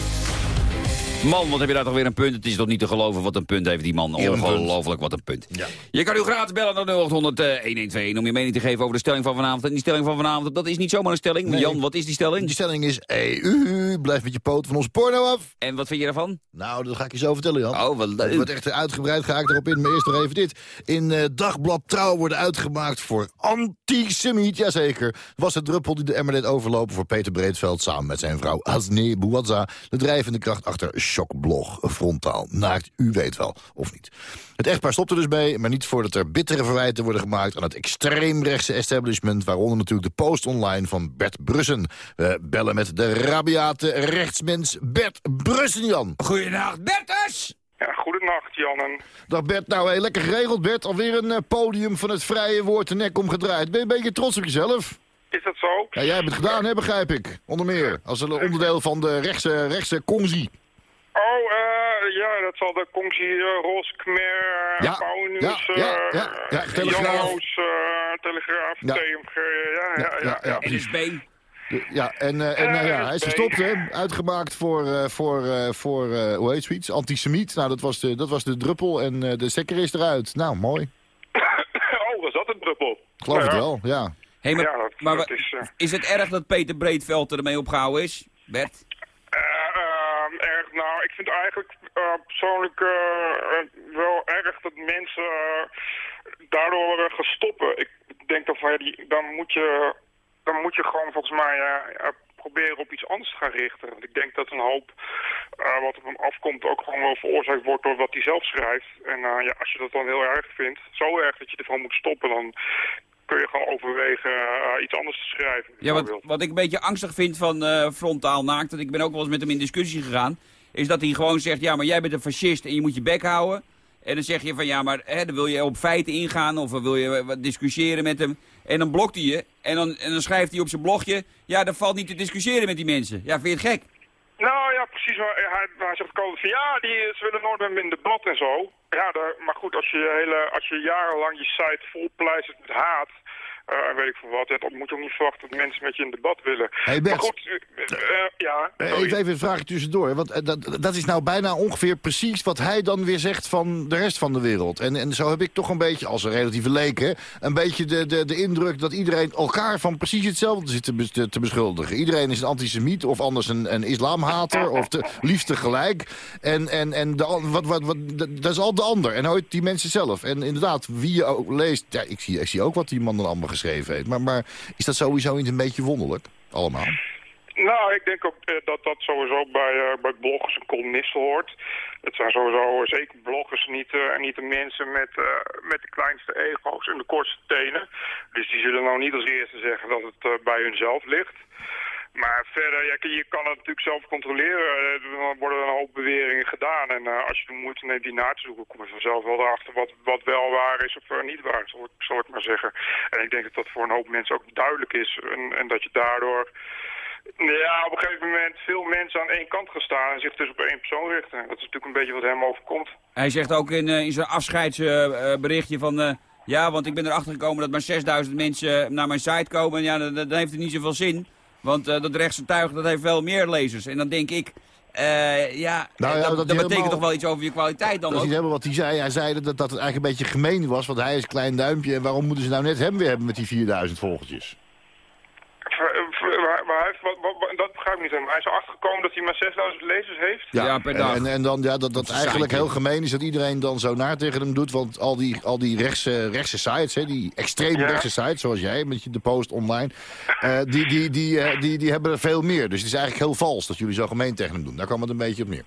Speaker 3: Man, wat heb je daar toch weer een punt. Het is toch niet te geloven wat een punt heeft die man. Ongelooflijk wat een punt. Je kan u gratis bellen naar 0800 eh, 1121 om je mening te geven over de stelling van vanavond. En die stelling van vanavond, dat is niet zomaar een stelling.
Speaker 4: Nee.
Speaker 3: Jan, wat is die stelling?
Speaker 4: Die stelling is, hey, u, blijf met je poot van onze porno af.
Speaker 3: En wat vind je daarvan?
Speaker 4: Nou, dat ga ik je zo vertellen, Jan.
Speaker 3: Oh, wat leuk.
Speaker 4: wordt echt uitgebreid, ga ik erop in. Maar eerst nog even dit. In eh, Dagblad Trouw worden uitgemaakt voor antisemiet. Jazeker. Was het druppel die de emmer deed overlopen voor Peter Breedveld... samen met zijn vrouw Azne Bouazza. De drijvende kracht achter Shockblog. Frontaal. Naakt, u weet wel, of niet. Het echtpaar stopte dus mee, maar niet voordat er bittere verwijten worden gemaakt... aan het extreemrechtse establishment... waaronder natuurlijk de post online van Bert Brussen. We bellen met de rabiate rechtsmens Bert Brussen, Jan.
Speaker 3: Goedenacht, Bertus!
Speaker 13: Ja, goedenacht, Jan.
Speaker 4: Dag Bert, nou hey, lekker geregeld Bert. Alweer een eh, podium van het vrije woord de nek omgedraaid. Ben je een beetje trots op jezelf?
Speaker 13: Is dat zo?
Speaker 4: Ja, jij hebt het gedaan, hè, begrijp ik. Onder meer, als een onderdeel van de rechtse, rechtse.
Speaker 13: Oh, eh, ja, dat zal de Kongsi, uh, Ros, Khmer,
Speaker 4: Ja,
Speaker 13: Paunus,
Speaker 4: ja, ja, ja, ja,
Speaker 13: eh,
Speaker 4: Telegraaf.
Speaker 13: Janno's, eh, Telegraaf,
Speaker 4: Ja.
Speaker 13: TMG, ja, ja, ja. ja,
Speaker 3: NSB.
Speaker 4: Ja, en, eh, en eh, ja, hij is gestopt, hè. Uitgemaakt voor, eh, voor, eh, voor eh, hoe heet zoiets? Antisemiet. Nou, dat was de, dat was de druppel en eh, de stekker is eruit. Nou, mooi.
Speaker 13: oh, was dat een druppel?
Speaker 4: Ik geloof het
Speaker 13: ja.
Speaker 4: wel, ja.
Speaker 3: Hey, maar
Speaker 13: Ja, dat-
Speaker 3: maar
Speaker 13: dat
Speaker 3: wa-
Speaker 13: is, eh,
Speaker 3: is het erg dat Peter Breedveld ermee opgehouden is, Bert?
Speaker 13: Erg, nou, ik vind eigenlijk eh, persoonlijk eh, eh, wel erg dat mensen daardoor gaan stoppen. Ik denk dat van, ja, die, dan, moet je, dan moet je gewoon volgens mij proberen op iets anders te gaan richten. Want ik denk dat een hoop wat op hem afkomt ook gewoon wel veroorzaakt wordt door wat hij zelf schrijft. En ja, als je dat dan heel erg vindt, zo erg dat je ervan moet stoppen, dan kun je gewoon overwegen eh, iets anders te schrijven.
Speaker 3: Ja, wat, wat ik een beetje angstig vind van eh, frontaal naakt, en ik ben ook wel eens met hem in discussie gegaan, is dat hij gewoon zegt, ja, maar jij bent een fascist en je moet je bek houden. En dan zeg je van, ja, maar hè, dan wil je op feiten ingaan of dan wil je wat discussiëren met hem. En dan blokt hij je en dan, en dan schrijft hij op zijn blogje, ja, dan valt niet te discussiëren met die mensen. Ja, vind je het gek?
Speaker 13: Nou ja, precies. Maar hij, hij zegt altijd van ja, die, ze willen nooit meer in debat en zo. Ja, daar, maar goed, als je, hele, als je jarenlang je site volpleistert met haat... eh, en weet ik veel wat, dan moet je ook niet verwachten dat mensen met je in debat willen.
Speaker 4: Hey, Bert.
Speaker 13: Maar goed, eh, eh, ja.
Speaker 4: Eh. Even, even een vraagje tussendoor. Want eh, dat, dat is nou bijna ongeveer precies wat hij dan weer zegt van de rest van de wereld. En, en zo heb ik toch een beetje, als een relatieve leek, hè, een beetje de, de, de indruk dat iedereen elkaar van precies hetzelfde zit te, te, te beschuldigen. Iedereen is een antisemiet of anders een, een islamhater of te, liefst tegelijk. En, en, en de, wat, wat, wat, dat dat is al de ander en nooit die mensen zelf. En inderdaad, wie je ook leest, ja, ik zie, ik zie ook wat die man dan allemaal geschreven heeft. Maar, maar is dat sowieso niet een beetje wonderlijk? Allemaal.
Speaker 13: Nou, ik denk ook eh, dat dat sowieso bij, eh, bij bloggers en columnisten hoort. Het zijn sowieso zeker bloggers niet, eh, niet de mensen met, met de kleinste ego's en de kortste tenen. Dus die zullen nou niet als eerste zeggen dat het bij hunzelf ligt. Maar verder, ja, je kan het natuurlijk zelf controleren. Dan worden er een hoop beweringen gedaan. En eh, als je de moeite neemt die na te zoeken, kom je vanzelf wel erachter wat, wat wel waar is of niet waar zal ik, zal ik maar zeggen. En ik denk dat dat voor een hoop mensen ook duidelijk is. En, en dat je daardoor ja, op een gegeven moment veel mensen aan één kant gaan staan en zich dus op één persoon richten. Dat is natuurlijk een beetje wat hem overkomt.
Speaker 3: Hij zegt ook in, eh, in zijn afscheidsberichtje van... eh, ja, want ik ben erachter gekomen dat maar 6000 mensen naar mijn site komen. En ja, dan, dan heeft het niet zoveel zin. Want eh, dat rechtse tuig dat heeft wel meer lezers. En dan denk ik, eh, ja,
Speaker 4: Nou ja,
Speaker 3: dat,
Speaker 4: dat
Speaker 3: betekent
Speaker 4: helemaal-
Speaker 3: toch wel iets over je kwaliteit dan
Speaker 4: Dat is helemaal wat hij zei. Hij zei dat, dat het eigenlijk een beetje gemeen was, want hij is een klein duimpje. En waarom moeten ze nou net hem weer hebben met die 4000 volgertjes?
Speaker 13: Ver- ver- Maar, maar hij heeft, wat, wat- wat- dat begrijp ik niet helemaal. Hij is erachter gekomen dat hij maar 6000 lezers heeft.
Speaker 3: Ja, per
Speaker 4: en,
Speaker 3: dag.
Speaker 4: En, en dan, ja, dat, dat eigenlijk heel gemeen is dat iedereen dan zo naar tegen hem doet. Want al die, al die rechtse, rechtse sites, hè, die extreem
Speaker 13: Ja.
Speaker 4: rechtse sites, zoals jij met je de post online, eh, die, die, die, eh, die, die hebben er veel meer. Dus het is eigenlijk heel vals dat jullie zo gemeen tegen hem doen. Daar kwam het een beetje op neer.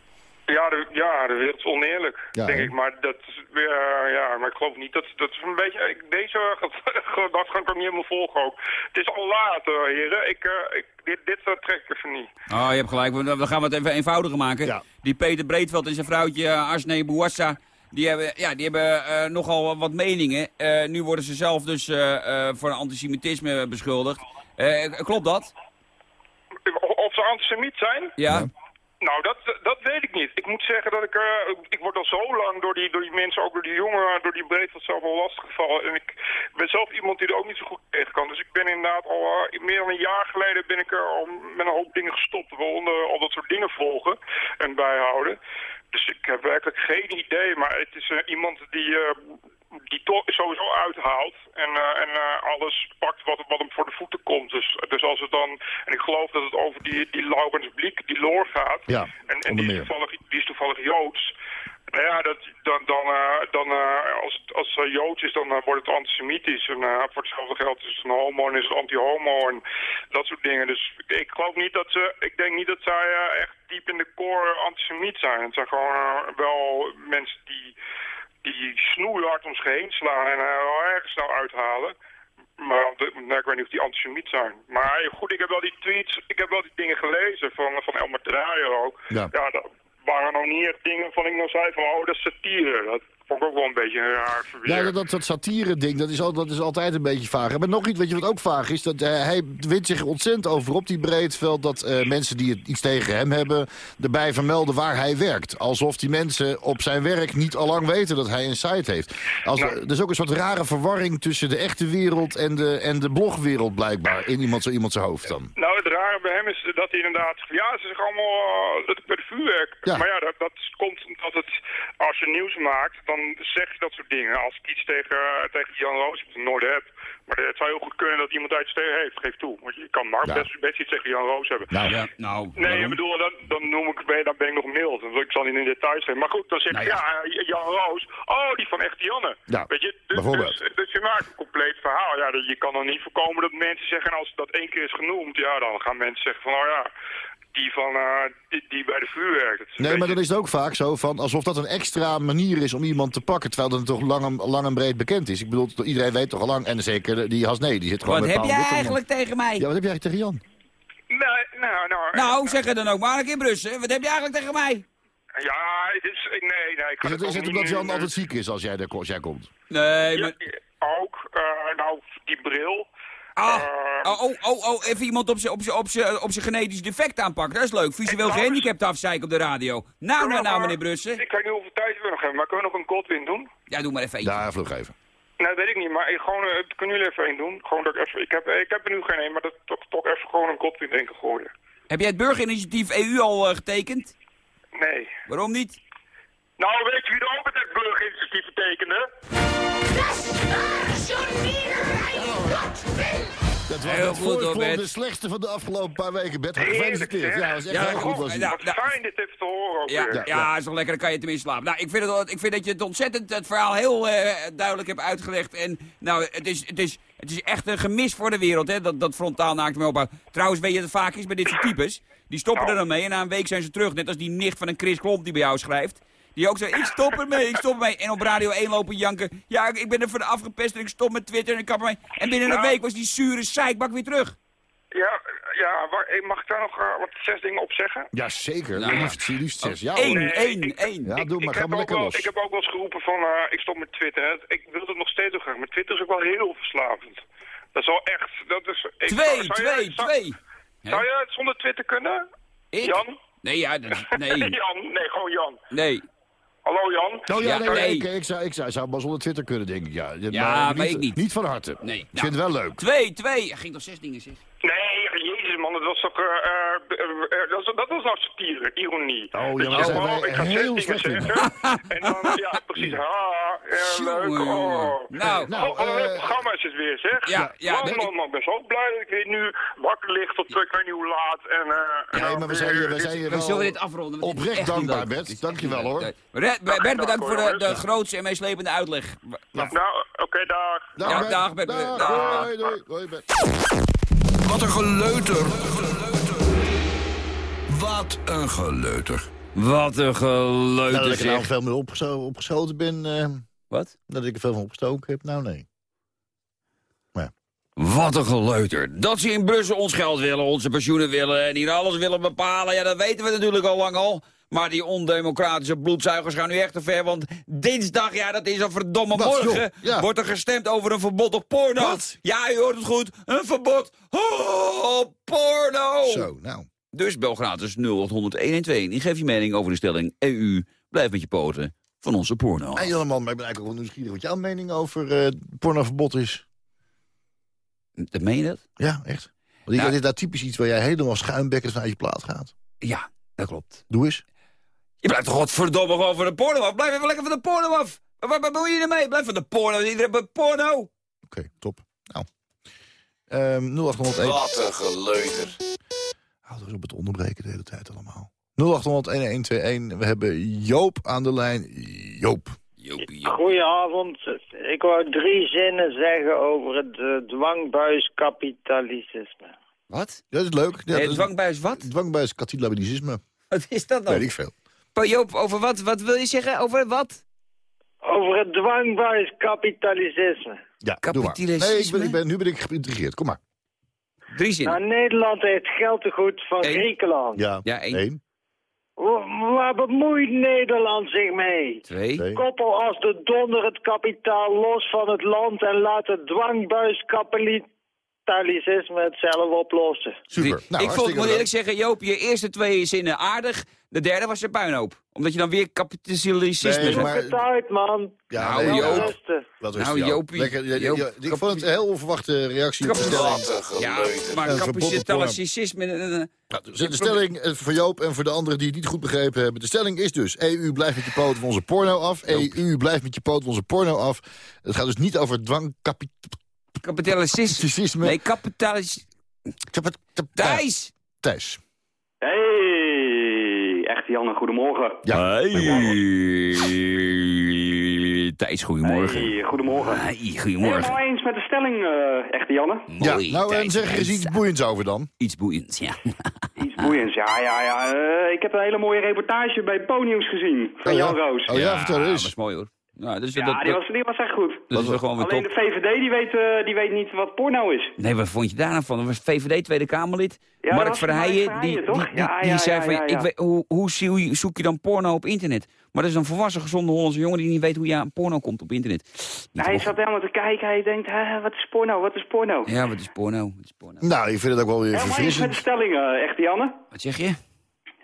Speaker 13: Ja, de, ja, de wereld is oneerlijk,
Speaker 4: Ja,
Speaker 13: denk ik. Maar dat is weer, eh, ja, maar ik geloof niet dat, dat is een beetje, ik, deze gedachte kan ik ook niet helemaal volgen ook. Het is al laat, eh, heren. Ik, eh, ik, dit, dit eh, trek ik even niet.
Speaker 3: Oh, je hebt gelijk. Dan dan gaan we het even eenvoudiger maken.
Speaker 4: Ja.
Speaker 3: Die Peter Breedveld en zijn vrouwtje Arsene Bouassa... Die hebben, ja, die hebben eh, nogal wat meningen. Eh, nu worden ze zelf dus eh, eh, voor antisemitisme beschuldigd. Eh, klopt dat?
Speaker 13: Of ze antisemiet zijn?
Speaker 3: Ja.
Speaker 13: Nou, dat, dat weet ik niet. Ik moet zeggen dat ik, eh, ik word al zo lang door die, door die mensen, ook door die jongen, door die breedveld zelf al lastiggevallen. En ik ben zelf iemand die er ook niet zo goed tegen kan. Dus ik ben inderdaad al eh, meer dan een jaar geleden ben ik er al met een hoop dingen gestopt. Waaronder al dat soort dingen volgen en bijhouden. Dus ik heb werkelijk geen idee. Maar het is eh, iemand die, die toch sowieso uithaalt en, eh, en eh, alles pakt wat, wat hem voor de voeten komt. Dus, dus als het dan, en ik geloof dat het over die, die Laurens Bliek, die Loor gaat,
Speaker 4: Ja,
Speaker 13: en, die, is toevallig, die is toevallig Joods. Nou ja, dat, dan, dan, eh, dan als het als het Joods is, dan wordt het antisemitisch. En voor hetzelfde geld is het een homo en is het anti-homo en dat soort dingen. Dus ik, ik geloof niet dat ze, ik denk niet dat zij echt diep in de core antisemiet zijn. Het zijn gewoon wel mensen die, die snoeihard om zich heen slaan en wel ergens snel uithalen. Maar nou, ik weet niet of die antisemiet zijn. Maar goed, ik heb wel die tweets, ik heb wel die dingen gelezen van, van Elmer Draaier ook.
Speaker 4: Ja.
Speaker 13: Ja, dat- waren nog niet echt dingen van ik nou zei van, oh, dat is satire. Dat vond ik ook wel een beetje een raar verweer.
Speaker 4: Ja, dat, dat, dat satire-ding, dat, is al- dat is altijd een beetje vaag. Maar nog iets, weet je wat ook vaag is? Dat, eh, hij wint zich ontzettend over op die breedveld... dat eh, mensen die het iets tegen hem hebben... erbij vermelden waar hij werkt. Alsof die mensen op zijn werk niet allang weten dat hij een site heeft. Als,
Speaker 13: Nou.
Speaker 4: Er is ook een soort rare verwarring tussen de echte wereld... en de, en de blogwereld blijkbaar in iemand, zo iemand zijn hoofd dan.
Speaker 13: Nou, het rare bij hem is dat hij inderdaad... Ja, ze zeggen allemaal eh, dat ik bij de vuurwerk...
Speaker 4: Ja.
Speaker 13: Maar ja, dat, dat komt omdat het... Als je nieuws maakt, dan zeg je dat soort dingen. Als ik iets tegen, tegen Jan Roos heb, nooit heb... Maar het zou heel goed kunnen dat iemand uit tegen heeft. Geef toe. Want je kan maar
Speaker 4: Ja.
Speaker 13: best, best iets tegen Jan Roos hebben.
Speaker 4: Nou,
Speaker 3: Ja, nou,
Speaker 13: Nee, ik bedoel, dan, dan noem ik, ben, dan ben ik nog mild. Want Ik zal niet in details zijn. Maar goed, dan zeg
Speaker 3: Nou
Speaker 13: ik,
Speaker 3: ja.
Speaker 13: ja, Jan Roos. Oh, die van Echte Janne.
Speaker 4: Ja,
Speaker 13: Weet je, dus,
Speaker 4: bijvoorbeeld.
Speaker 13: dus, dus je maakt een compleet verhaal. Ja, dat- je kan dan niet voorkomen dat mensen zeggen, als dat één keer is genoemd, ja, dan gaan mensen zeggen van, oh ja, die van, eh, die, die bij de vuurwerk. Dat is een
Speaker 4: Nee, maar dan is het ook vaak zo van alsof dat een extra manier is om iemand te pakken. Terwijl dat toch lang, en- lang en breed bekend is. Ik bedoel, iedereen weet toch al lang. En zeker die Hasnee, die zit gewoon
Speaker 14: Wat
Speaker 4: met
Speaker 14: heb jij eigenlijk tegen mij?
Speaker 4: Ja, wat heb jij tegen Jan?
Speaker 13: Nee, nou, nou,
Speaker 14: Nou, zeg het dan ook maar een keer Brussen. Wat heb je eigenlijk tegen mij?
Speaker 13: Ja, het is, nee, nee. Ik
Speaker 4: Is het,
Speaker 13: ook
Speaker 4: is het omdat Jan altijd ziek is als jij, er, als jij komt?
Speaker 14: Nee,
Speaker 13: Ja,
Speaker 14: maar...
Speaker 13: ook, eh, nou, die bril.
Speaker 14: Ah,
Speaker 13: Eh,
Speaker 14: oh, oh, oh, oh, even iemand op zijn op zijn- op zijn- op zijn genetisch defect aanpakken. Dat is leuk. Visueel
Speaker 13: Nou,
Speaker 14: gehandicapt afzeiken op de radio. Nou, nou, nou, meneer Brussen.
Speaker 13: Ik weet niet hoeveel tijd we nog hebben, maar kunnen we nog een Godwin doen?
Speaker 14: Ja, doe maar even eentje.
Speaker 4: Ja, vlug even.
Speaker 13: Nee, dat weet ik niet, maar ik, gewoon, eh, kunnen jullie even één doen? Gewoon dat ik even, ik heb, ik heb er nu geen één, maar dat toch, toch even gewoon een Godwin denken gooien.
Speaker 14: Heb jij het burgerinitiatief EU al eh, getekend?
Speaker 13: Nee.
Speaker 14: Waarom niet?
Speaker 13: Nou, weet je wie er ook met het burgerinitiatief tekende?
Speaker 4: Dat was
Speaker 14: Heel
Speaker 4: het
Speaker 14: goed, hoor, Bert.
Speaker 4: de slechtste van de afgelopen paar weken, Bert. Gefeliciteerd. Ja, dat is echt
Speaker 14: Ja,
Speaker 4: heel goed. Was.
Speaker 14: Ja, nou,
Speaker 13: fijn dit even te horen ook
Speaker 14: Ja,
Speaker 13: weer.
Speaker 14: ja,
Speaker 4: ja.
Speaker 14: is wel lekker, dan kan je tenminste slapen. Nou, ik vind, het, ik vind dat je het ontzettend het verhaal heel eh, duidelijk hebt uitgelegd. En nou, het is, het is, het is echt een gemis voor de wereld, hè, dat, dat frontaal naakt me opbouwt. Trouwens, weet je het vaak is bij dit soort types? Die stoppen
Speaker 13: Nou.
Speaker 14: er dan mee en na een week zijn ze terug. Net als die nicht van een Chris Klomp die bij jou schrijft. Die ook zo, ik stop ermee, ik stop ermee. En op Radio 1 lopen janken. Ja, ik, ben er voor de afgepest en ik stop met Twitter en ik kap ermee. En binnen een week was die zure zeikbak weer terug.
Speaker 13: Ja, ja waar, mag ik daar nog eh, wat zes dingen op zeggen?
Speaker 4: Ja, zeker.
Speaker 14: Nou,
Speaker 4: liefst, liefst zes. Ja,
Speaker 14: Eén,
Speaker 4: hoor.
Speaker 13: Nee,
Speaker 14: één,
Speaker 13: ik-
Speaker 14: één.
Speaker 4: Ja, doe maar.
Speaker 13: ik,
Speaker 4: Ga
Speaker 13: heb
Speaker 4: maar
Speaker 13: ook
Speaker 4: lekker
Speaker 13: wel,
Speaker 4: los.
Speaker 13: ik heb ook wel eens geroepen van, eh, ik stop met Twitter. hè. Ik wil het nog steeds zo graag, maar Twitter is ook wel heel verslavend. Dat is wel echt, dat is... Ik,
Speaker 14: Twee,
Speaker 13: zou- zou jij-
Speaker 14: twee,
Speaker 13: zou-
Speaker 14: twee.
Speaker 13: Zou jij het zonder Twitter kunnen?
Speaker 14: Ik?
Speaker 13: Jan?
Speaker 14: Nee, ja, dat, nee,
Speaker 13: Jan, nee, gewoon Jan.
Speaker 14: nee.
Speaker 13: Hallo Jan.
Speaker 4: Oh ja,
Speaker 14: Ja,
Speaker 4: nee,
Speaker 14: nee.
Speaker 4: Ik, ik, zou, ik zou, zou maar zonder Twitter kunnen, denk ik. Ja,
Speaker 14: Ja, maar ik niet.
Speaker 4: Niet van harte.
Speaker 14: Nee.
Speaker 4: Ik
Speaker 14: Nou.
Speaker 4: vind het wel leuk.
Speaker 14: Twee, twee. Er ging toch zes dingen, zeg.
Speaker 13: Nee, man, dat was toch... eh, dat, was, dat was nou satire, ironie.
Speaker 4: Oh, ja, maar
Speaker 13: ik ga zes
Speaker 4: heel
Speaker 13: dingen zeggen. en dan, ja, precies. Ha, leuk. Oh.
Speaker 14: Nou,
Speaker 4: Nou,
Speaker 13: oh, wat een leuk programma is het weer, zeg.
Speaker 14: Ja, ja,
Speaker 13: Man, man, man, ik ben zo blij dat ik weer nu wakker lig tot ik weet niet hoe laat. En, eh, en
Speaker 4: Nee, maar we zijn je, we zijn je
Speaker 14: we zullen dit afronden.
Speaker 4: oprecht dankbaar,
Speaker 14: leuk.
Speaker 4: Bert. Dankjewel, hoor.
Speaker 14: Bert, bedankt voor de, de grootste en meeslepende uitleg.
Speaker 13: Nou, oké, dag.
Speaker 14: Ja,
Speaker 4: Bert.
Speaker 14: dag, Bert.
Speaker 4: Dag,
Speaker 14: Dag.
Speaker 4: Doei, doei, doei, Bert.
Speaker 6: Wat een geleuter. Wat een geleuter.
Speaker 3: Wat een
Speaker 4: Nou,
Speaker 3: geleuter
Speaker 4: dat ik er nou veel meer opgeschoten ben. eh,
Speaker 3: Wat?
Speaker 4: dat ik er veel van opgestoken heb. Nou, nee.
Speaker 3: Wat een geleuter. Dat ze in Brussel ons geld willen, onze pensioenen willen... en hier alles willen bepalen, ja, dat weten we natuurlijk al lang al. Maar die ondemocratische bloedzuigers gaan nu echt te ver... want dinsdag, ja, dat is een verdomme
Speaker 4: Wat,
Speaker 3: morgen...
Speaker 4: Ja.
Speaker 3: wordt er gestemd over een verbod op porno.
Speaker 4: Wat?
Speaker 3: Ja, u hoort het goed. Een verbod op porno.
Speaker 4: Zo, nou.
Speaker 3: Dus bel gratis 0800 112 en geef je mening over de stelling... EU, blijf met je poten van onze porno.
Speaker 4: Hey, Jan, maar ik ben eigenlijk ook wel nieuwsgierig wat jouw mening over eh pornoverbod is.
Speaker 3: Dat meen je dat?
Speaker 4: Ja, echt. Want ik
Speaker 3: Nou.
Speaker 4: dit is nou typisch iets waar jij helemaal schuimbekkend vanuit je plaat gaat.
Speaker 3: Ja, dat klopt.
Speaker 4: Doe eens.
Speaker 3: Je blijft toch godverdomme gewoon van de porno af. Blijf even lekker van de porno af. Wat, wat, wat moet je ermee? Blijf van de porno. Iedereen bij porno.
Speaker 4: Oké, top. Nou. Ehm 0801.
Speaker 6: Wat een geleuter.
Speaker 4: Houd eens op het onderbreken de hele tijd allemaal. 0800 We hebben Joop aan de lijn. Joop.
Speaker 3: Joop.
Speaker 15: Goedenavond. Ik wou drie zinnen zeggen over het uh, dwangbuiskapitalisme.
Speaker 3: Wat?
Speaker 4: Ja, dat is leuk. Ja, is-
Speaker 3: dwangbuis wat?
Speaker 4: Dwangbuis.
Speaker 3: Wat is dat dan?
Speaker 4: Weet ik veel.
Speaker 3: Joop, over wat? Wat wil je zeggen? Over wat?
Speaker 15: Over het dwangbuiskapitalisme.
Speaker 4: Ja.
Speaker 3: Kapitalisme?
Speaker 4: Nee, ik ben, ik ben, nu ben ik geïntrigeerd. Kom maar.
Speaker 3: Drie zinnen.
Speaker 15: Nou, Nederland heeft geld te goed van
Speaker 3: Eén.
Speaker 15: Griekenland.
Speaker 4: Ja,
Speaker 3: Ja, één.
Speaker 4: één.
Speaker 15: Wa- Waar bemoeit Nederland zich mee?
Speaker 3: Twee.
Speaker 15: Koppel als de donder het kapitaal los van het land en laat het dwangbuiskapitalisme het zelf oplossen.
Speaker 4: Super. Nou,
Speaker 3: ik vond, moet eerlijk zeggen, Joop, je eerste twee zinnen aardig. De derde was een puinhoop. Omdat je dan weer kapitalisme
Speaker 4: Nee,
Speaker 3: zegt.
Speaker 4: maar-
Speaker 15: Het uit, man.
Speaker 4: Ja,
Speaker 3: Nou,
Speaker 4: nee,
Speaker 3: Joop.
Speaker 4: Wat is
Speaker 3: Nou? Joopie.
Speaker 4: Lekker, ja, ja,
Speaker 3: Joop.
Speaker 4: ja, ik vond het een heel onverwachte reactie de.
Speaker 3: Ja, maar kapitalisme...
Speaker 4: Nou, dus de stelling eh, voor Joop en voor de anderen die het niet goed begrepen hebben. De stelling is dus, EU blijft met je poot van onze porno af. EU blijft met je poot van onze porno af. Het gaat dus niet over dwangkapitalisme.
Speaker 3: Kapitalisme. Nee, kapitalis... Thijs!
Speaker 4: Thijs.
Speaker 16: Hey, Janne, goedemorgen.
Speaker 4: Ja.
Speaker 3: Hey. Thijs, goedemorgen.
Speaker 16: Hey, goedemorgen.
Speaker 3: Hey, goedemorgen.
Speaker 16: Helemaal eens met de stelling, eh echte Janne.
Speaker 4: Ja,
Speaker 3: Mooi,
Speaker 4: nou en zeg er eens iets boeiends over dan.
Speaker 3: Iets boeiends, ja.
Speaker 16: Iets boeiends, ja, ja, ja. Eh, ik heb een hele mooie reportage bij Po-nieuws gezien van
Speaker 4: Oh ja?
Speaker 16: Jan Roos.
Speaker 4: Oh ja, vertel
Speaker 3: dat is mooi hoor. Nou, dus
Speaker 16: Ja,
Speaker 3: dat,
Speaker 16: die
Speaker 3: dat,
Speaker 16: was, die was echt goed.
Speaker 3: dat gewoon weer
Speaker 16: Alleen
Speaker 3: top.
Speaker 16: de VVD die weet, eh, die weet niet wat porno is.
Speaker 3: Nee, wat vond je daar nou van? Dat was VVD Tweede Kamerlid.
Speaker 16: Ja,
Speaker 3: Mark Verheijen, die, die, die,
Speaker 16: Ja,
Speaker 3: die
Speaker 16: ja,
Speaker 3: zei
Speaker 16: ja,
Speaker 3: van,
Speaker 16: ja, ja.
Speaker 3: Ik weet, hoe, hoe zoek je- zoek je dan porno op internet? Maar dat is een volwassen, gezonde Hollandse jongen die niet weet hoe je aan porno komt op internet. Niet
Speaker 16: hij zat helemaal te kijken, hij denkt, hè, wat is porno, wat is porno?
Speaker 3: Ja, wat is porno? Wat is porno?
Speaker 4: Nou, ik vind het ook wel weer
Speaker 16: Helemaal eens met de
Speaker 4: verfrissend.
Speaker 16: stelling, eh, echte Janne.
Speaker 3: Wat zeg je?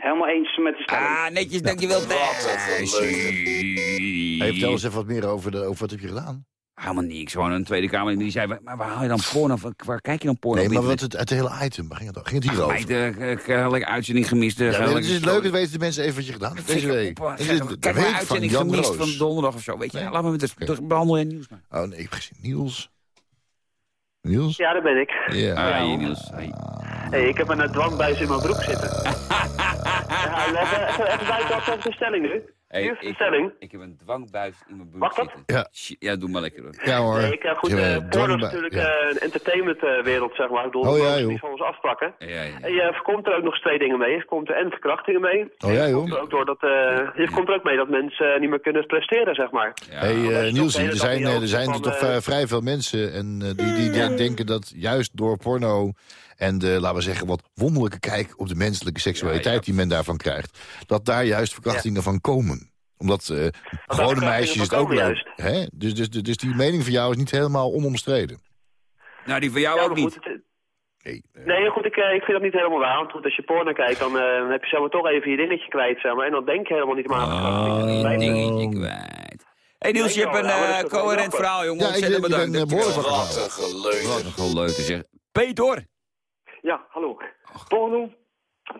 Speaker 16: Helemaal eens met de stelling.
Speaker 3: Ah, netjes, dankjewel Thijs.
Speaker 4: Hey, vertel eens even wat meer over, de, over wat heb je gedaan.
Speaker 3: Helemaal niks, gewoon een Tweede Kamerlid die zei, maar waar haal je dan porno van? Waar kijk je dan porno
Speaker 4: Nee, maar wat het, het hele item, waar ging het, ging het hier
Speaker 3: Ach,
Speaker 4: over?
Speaker 3: meid, eh, ik heb uitzending gemist. eh,
Speaker 4: Ja, nee,
Speaker 3: gelijk
Speaker 4: het is leuk, dat weten de mensen even wat je gedaan hebt deze week.
Speaker 3: Op,
Speaker 4: de
Speaker 3: Kijk uitzending
Speaker 4: van Jan
Speaker 3: gemist
Speaker 4: Roos.
Speaker 3: van donderdag of zo, weet je.
Speaker 4: Nee.
Speaker 3: Laat me met het behandelen en nieuws maar.
Speaker 4: Oh nee, ik heb gezien. Niels. Niels?
Speaker 17: Ja, daar ben ik.
Speaker 4: Ja.
Speaker 3: Ah, hier, Niels. Hey.
Speaker 17: Hey, ik heb een dwangbuis in mijn broek zitten. ja, en even, even, even buiten op de stelling nu.
Speaker 3: Hey, ik,
Speaker 17: stelling.
Speaker 3: ik heb een dwangbuis in mijn broek
Speaker 17: dat?
Speaker 3: zitten.
Speaker 4: Ja.
Speaker 3: Ja, doe maar lekker hoor.
Speaker 4: Ja hoor.
Speaker 17: Nee, ik, eh, goed,
Speaker 4: heb
Speaker 17: eh
Speaker 4: een
Speaker 17: porno is natuurlijk
Speaker 4: ja.
Speaker 17: eh, een entertainmentwereld, zeg maar. Ik bedoel,
Speaker 4: Oh, ja, joh.
Speaker 17: niet van ons afpakken.
Speaker 3: Ja, ja.
Speaker 17: En je voorkomt er ook nog eens twee dingen mee. Je voorkomt er en verkrachtingen mee.
Speaker 4: Oh ja, joh.
Speaker 17: Je komt er ook, door dat, eh, je komt er ook mee dat mensen eh, niet meer kunnen presteren, zeg maar.
Speaker 4: Hey, eh Niels, er zijn, eh, er zijn er toch
Speaker 17: eh,
Speaker 4: eh, vrij veel mensen en, eh, die, die de- denken dat juist door porno en de, laten we zeggen, wat wonderlijke kijk op de menselijke seksualiteit die men daarvan krijgt, dat daar juist verkrachtingen van komen omdat eh gewone meisjes het ook leuk. Hè? Dus, dus, dus die mening van jou is niet helemaal onomstreden.
Speaker 3: Nou, die van jou
Speaker 17: Ja,
Speaker 3: ook
Speaker 17: maar
Speaker 3: niet.
Speaker 17: goed, het- Nee, goed, ik, eh, ik vind dat niet helemaal waar. Want goed, als je porno kijkt, dan eh, heb je zeg maar, toch even je dingetje kwijt. Zeg maar, en dan denk je helemaal niet meer aan.
Speaker 3: Oh, dingetje kwijt. Hey Niels, je hebt een
Speaker 17: maar is
Speaker 3: eh, coherent verhaal, jongen.
Speaker 4: Ja, ik
Speaker 3: Ontzettend
Speaker 4: ben- ik ben,
Speaker 3: bedankt.
Speaker 4: eh,
Speaker 6: Wat een geleuter.
Speaker 3: Wat een geleuter zeg. Peter!
Speaker 18: Ja, hallo. Porno,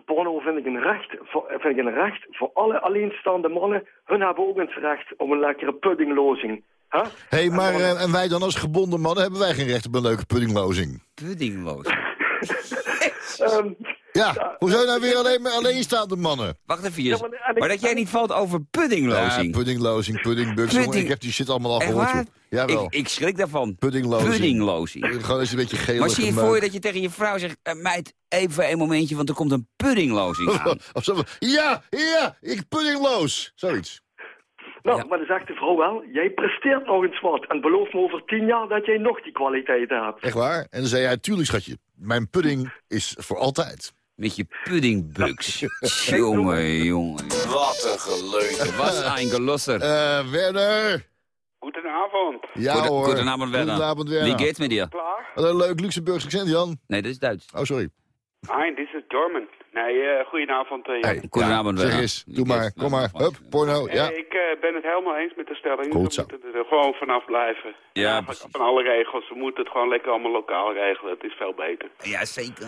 Speaker 18: porno vind ik, een recht voor, vind ik een recht voor alle alleenstaande mannen. Hun hebben ook het recht om een lekkere puddinglozing. Hè?
Speaker 4: Hé, hey, maar eh, en wij dan als gebonden mannen hebben wij geen recht op een leuke puddinglozing?
Speaker 3: Puddingloos.
Speaker 18: Ehm,
Speaker 4: Ja, hoe zijn nou weer alleen maar alleenstaande mannen?
Speaker 3: Wacht even. Maar dat jij niet valt over puddinglozing.
Speaker 4: Ja, puddinglozing, puddingbugs.
Speaker 3: Pudding-
Speaker 4: Ik heb die shit allemaal al gehoord. Jawel.
Speaker 3: Ik, ik schrik daarvan.
Speaker 4: Puddinglozing.
Speaker 3: Puddinglozing.
Speaker 4: Gewoon eens een beetje geel.
Speaker 3: Maar zie je voor je dat je tegen je vrouw zegt... eh, meid, even een momentje, want er komt een puddinglozing aan.
Speaker 4: Of zo, ja, ja, ik puddingloos. Zoiets.
Speaker 18: nou, maar dan zegt de vrouw wel, jij presteert nog eens wat. En beloof me over tien jaar dat jij nog die kwaliteiten hebt.
Speaker 4: Echt waar? En dan zei hij, tuurlijk schatje, mijn pudding is voor altijd.
Speaker 3: Met je puddingbugs. jongen, jongen.
Speaker 6: Wat een geleuter.
Speaker 3: Was een gelosser.
Speaker 4: Eh, Werner.
Speaker 19: Goedenavond.
Speaker 4: Ja
Speaker 3: Goeden-
Speaker 4: hoor.
Speaker 3: Goedenavond, Werner.
Speaker 4: Goedenavond, Werner.
Speaker 3: Wie geht's met je?
Speaker 19: Klaar?
Speaker 4: Wat een leuk Luxemburgs accent, Jan.
Speaker 3: Nee, dat is Duits.
Speaker 4: Oh, sorry.
Speaker 19: Hi, this is German. Nee, eh goedenavond. Jan.
Speaker 4: Hey,
Speaker 3: Goedenavond,
Speaker 4: ja, zeg eens, doe maar, kom maar. Hup, porno, ja.
Speaker 19: Ik eh, ben het helemaal eens met de stelling.
Speaker 4: Goed
Speaker 19: we
Speaker 4: zo.
Speaker 19: moeten er gewoon vanaf blijven.
Speaker 3: Ja,
Speaker 19: Van alle regels. We moeten het gewoon lekker allemaal lokaal regelen. Het is veel beter.
Speaker 3: Ja, zeker.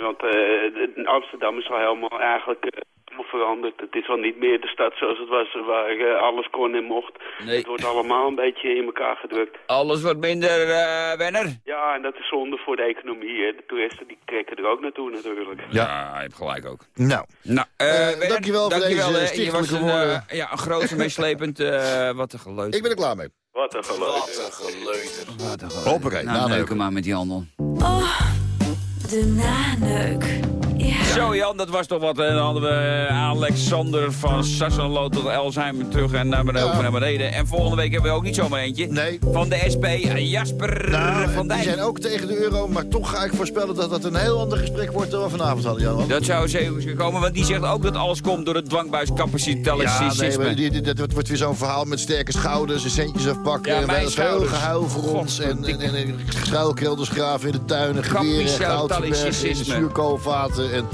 Speaker 19: Want eh, Amsterdam is al helemaal eigenlijk eh, veranderd. Het is al niet meer de stad zoals het was, waar eh, alles kon en mocht.
Speaker 3: Nee.
Speaker 19: Het wordt allemaal een beetje in elkaar gedrukt.
Speaker 3: Alles wordt minder, eh Werner.
Speaker 19: Ja, en dat is zonde voor de economie. Hè. De toeristen die trekken er ook naartoe natuurlijk.
Speaker 3: Ja, je hebt gelijk ook.
Speaker 4: Nou,
Speaker 3: Nou, Werner,
Speaker 4: dankjewel voor deze.
Speaker 3: Je was een, ja, een groot en meeslepend, eh wat een geluid.
Speaker 4: ik ben er klaar mee.
Speaker 19: Wat een geleuter.
Speaker 6: Wat een geleuter.
Speaker 3: Wat een geluid.
Speaker 4: Hoppakee,
Speaker 3: nou, maar met die handel.
Speaker 12: Oh, de naneuk.
Speaker 3: Zo Jan, dat was toch wat. hè. Dan hadden we eh, Alexander van Sassenlo tot Elsheimer terug en naar beneden, naar beneden. En volgende week hebben we ook niet zomaar eentje.
Speaker 4: Nee.
Speaker 3: Van de SP, eh, Jasper
Speaker 4: Nou,
Speaker 3: van
Speaker 4: die
Speaker 3: Dijk.
Speaker 4: zijn ook tegen de euro, maar toch ga ik voorspellen dat dat een heel ander gesprek wordt dan we vanavond hadden, Jan.
Speaker 3: Dat zou zeker komen, want die zegt ook dat alles komt door het
Speaker 4: Ja, nee, die, die- dat wordt weer zo'n verhaal met sterke schouders en centjes afpakken.
Speaker 3: Ja,
Speaker 4: en
Speaker 3: schouders.
Speaker 4: gehuil voor ons. En, en, en, en schuilkelders graven in de tuinen, geweren, goudverbergen in de zuurkoolvaten. En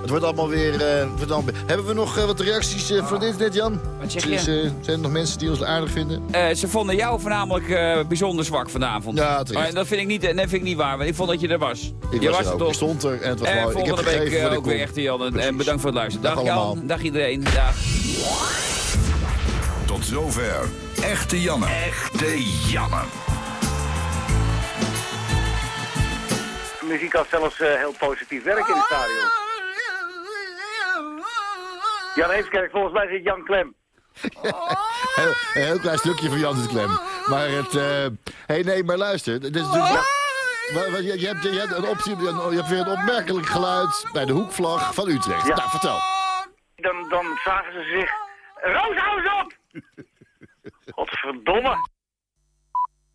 Speaker 4: het wordt allemaal weer... eh, wordt allemaal- Hebben we nog eh, wat reacties eh, van het internet, Jan?
Speaker 3: Wat zeg
Speaker 4: Dus,
Speaker 3: je?
Speaker 4: zijn er nog mensen die ons aardig vinden?
Speaker 3: Eh, ze vonden jou voornamelijk eh, bijzonder zwak vanavond.
Speaker 4: Ja, terecht.
Speaker 3: Maar dat vind ik niet, dat vind ik niet waar, want ik vond dat je er was.
Speaker 4: Ik
Speaker 3: je
Speaker 4: was er
Speaker 3: er
Speaker 4: ook.
Speaker 3: toch?
Speaker 4: Ik stond er en het was
Speaker 3: en
Speaker 4: mooi. Ik heb
Speaker 3: volgende week
Speaker 4: gegeven
Speaker 3: ook weer
Speaker 4: kon.
Speaker 3: echte Jan. En bedankt voor het luisteren.
Speaker 4: Dag
Speaker 3: Dag,
Speaker 4: allemaal.
Speaker 3: Jan, dag iedereen. Dag.
Speaker 20: Tot zover. Echte Janne. Echte Janne.
Speaker 7: Muziek kan zelfs eh, heel positief werken in het stadion. Jan Heemskerk, volgens mij zit Jan Klem.
Speaker 4: Heel, een heel klein stukje van Jan de Klem. Maar het... eh hey, nee, maar luister. Dit is natuurlijk... Je, hebt, je, hebt een optie, je hebt weer een opmerkelijk geluid bij de hoekvlag van Utrecht.
Speaker 7: Ja.
Speaker 4: Nou, vertel.
Speaker 7: Dan, dan vragen ze zich... Rooshuis op! Godverdomme!